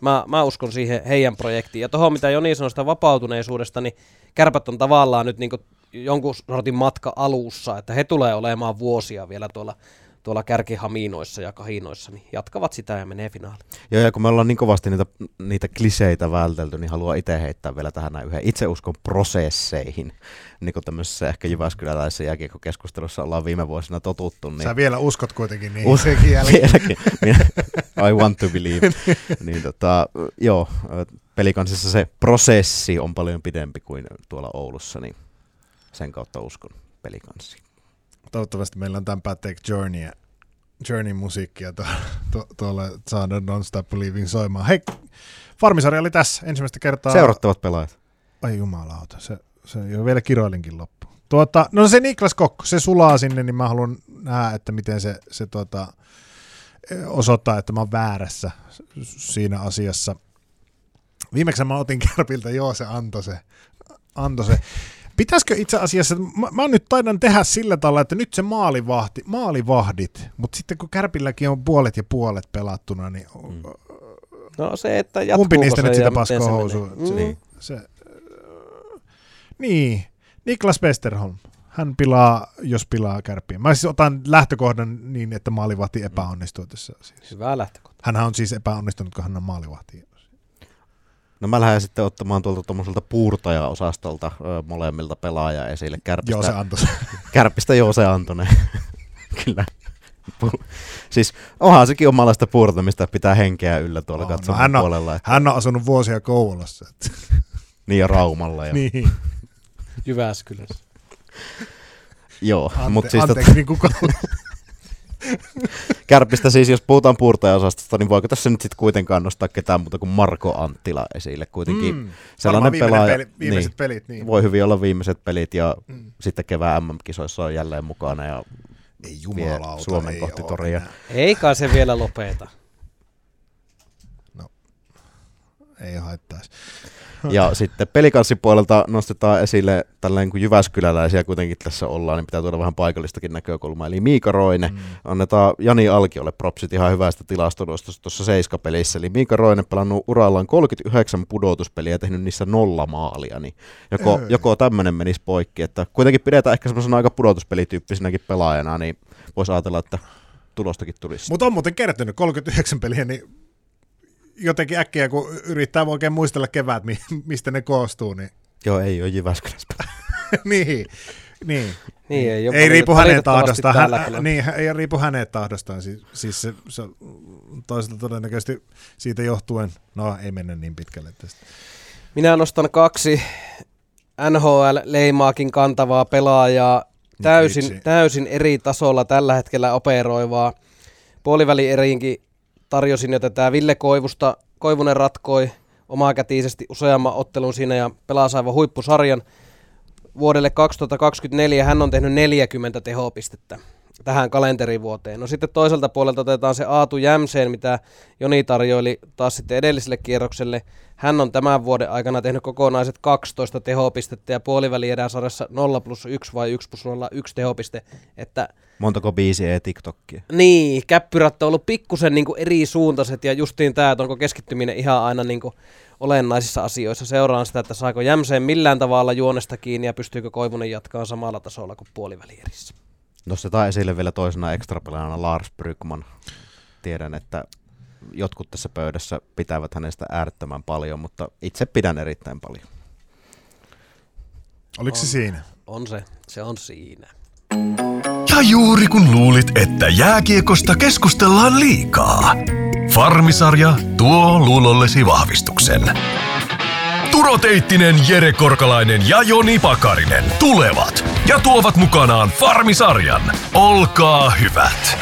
mä, mä uskon siihen heidän projektiin. Ja tuohon mitä Joni sanoi sitä vapautuneisuudesta, niin kärpät on tavallaan nyt niin kuin jonkun sortin matka alussa, että he tulee olemaan vuosia vielä tuolla tuolla kärkihamiinoissa ja kahinoissa, niin jatkavat sitä ja menee finaaliin. Joo, ja kun me ollaan niin kovasti niitä, niitä kliseitä vältelty, niin haluan itse heittää vielä tähän näin yhden itse uskon prosesseihin. Niin kuin tämmöisessä ehkä Jyväskyläläisessä jääkiekko-keskustelussa ollaan viime vuosina totuttu. Niin Sä vielä uskot kuitenkin niin. Us- vieläkin. I want to believe. niin tota, joo, pelikansissa se prosessi on paljon pidempi kuin tuolla Oulussa, niin sen kautta uskon pelikanssiin toivottavasti meillä on tämän päätteeksi Journey, Journey musiikkia tuolla to, tuolle saada Don't Stop Believing soimaan. Hei, Farmisarja oli tässä ensimmäistä kertaa. Seurattavat pelaajat. Ai jumalauta, se, se jo vielä kiroilinkin loppu. Tuota, no se Niklas Kokko, se sulaa sinne, niin mä haluan nähdä, että miten se, se tuota, osoittaa, että mä oon väärässä siinä asiassa. Viimeksi mä otin Kärpiltä, joo se antoi se, antoi se. Pitäisikö itse asiassa, mä, mä nyt taidan tehdä sillä tavalla, että nyt se maalivahti, maalivahdit, mutta sitten kun Kärpilläkin on puolet ja puolet pelattuna, niin mm. No se, että Kumpi niistä nyt sitä paskoo housu? Se, mm. se, äh, niin, Niklas Westerholm. Hän pilaa, jos pilaa kärppiä. Mä siis otan lähtökohdan niin, että maalivahti epäonnistuu tässä asiassa. Hyvä lähtökohta. Hän on siis epäonnistunut, kun hän on maalivahti. No mä lähden sitten ottamaan tuolta tuommoiselta puurtaja-osastolta ö, molemmilta pelaajaa esille. Kärpistä, joo, se Antonen. Kärpistä joo, se Antonen. Kyllä. siis onhan sekin omalaista puurtamista, pitää henkeä yllä tuolla oh, no, hän on, puolella. Että... Hän on asunut vuosia Kouvolassa. Että... niin ja Raumalla. Ja... niin. Jyväskylässä. Joo, Ante, mutta siis... Anteeksi, niin kuka... Kärpistä siis, jos puhutaan puurtajaosastosta, niin voiko tässä nyt sitten kuitenkaan nostaa ketään muuta kuin Marko Anttila esille? Kuitenkin mm, sellainen pelaaja, peli, viimeiset niin, pelit. Niin. Voi hyvin olla viimeiset pelit ja mm. sitten kevään MM-kisoissa on jälleen mukana ja ei jumalauta, Suomen ei kohti toria. Eikä se vielä lopeta. No, ei haittaisi. Ja sitten puolelta nostetaan esille tällainen kuin Jyväskyläläisiä kuitenkin tässä ollaan, niin pitää tuoda vähän paikallistakin näkökulmaa. Eli Miika Roine, mm. annetaan Jani Alkiolle propsit ihan hyvästä tilastodosta tuossa Seiska-pelissä. Eli Miika Roine pelannut urallaan 39 pudotuspeliä ja tehnyt niissä nolla maalia, niin joko, joko tämmöinen menisi poikki, että kuitenkin pidetään ehkä semmoisena aika pudotuspelityyppisenäkin pelaajana, niin voisi ajatella, että tulostakin tulisi. Mutta on muuten kertynyt 39 peliä, niin jotenkin äkkiä, kun yrittää oikein muistella kevät, mistä ne koostuu, niin... Joo, ei ole Jyväskylässä. niin, niin. Niin, ei, ei riipu hänen tahdostaan. Hän, niin, ei riipu hänen tahdostaan. Siis, siis se, se, toisaalta todennäköisesti siitä johtuen, no ei mennä niin pitkälle tästä. Minä nostan kaksi NHL-leimaakin kantavaa pelaajaa, täysin, täysin eri tasolla tällä hetkellä operoivaa. Puolivälieriinkin tarjosin jo tätä Ville Koivusta. Koivunen ratkoi omakätisesti useamman ottelun siinä ja pelasi aivan huippusarjan. Vuodelle 2024 hän on tehnyt 40 tehopistettä tähän kalenterivuoteen. No sitten toiselta puolelta otetaan se Aatu Jämseen, mitä Joni tarjoili taas sitten edelliselle kierrokselle. Hän on tämän vuoden aikana tehnyt kokonaiset 12 tehopistettä ja puoliväli sarjassa 0 plus 1 vai 1 plus 0 1 tehopiste. Että Montako biisiä ja TikTokia? niin, käppyrät on ollut pikkusen niin eri suuntaiset ja justiin tämä, että onko keskittyminen ihan aina niin olennaisissa asioissa. Seuraan sitä, että saako Jämseen millään tavalla juonesta kiinni ja pystyykö Koivunen jatkaa samalla tasolla kuin puolivälierissä. Nostetaan esille vielä toisena ekstrapelaajana Lars Brygman. Tiedän, että jotkut tässä pöydässä pitävät hänestä äärettömän paljon, mutta itse pidän erittäin paljon. Oliko se siinä? On se, se on siinä. Ja juuri kun luulit, että jääkiekosta keskustellaan liikaa. Farmisarja tuo luulollesi vahvistuksen. Turo Teittinen, Jere Korkalainen ja Joni Pakarinen tulevat ja tuovat mukanaan Farmisarjan. Olkaa hyvät!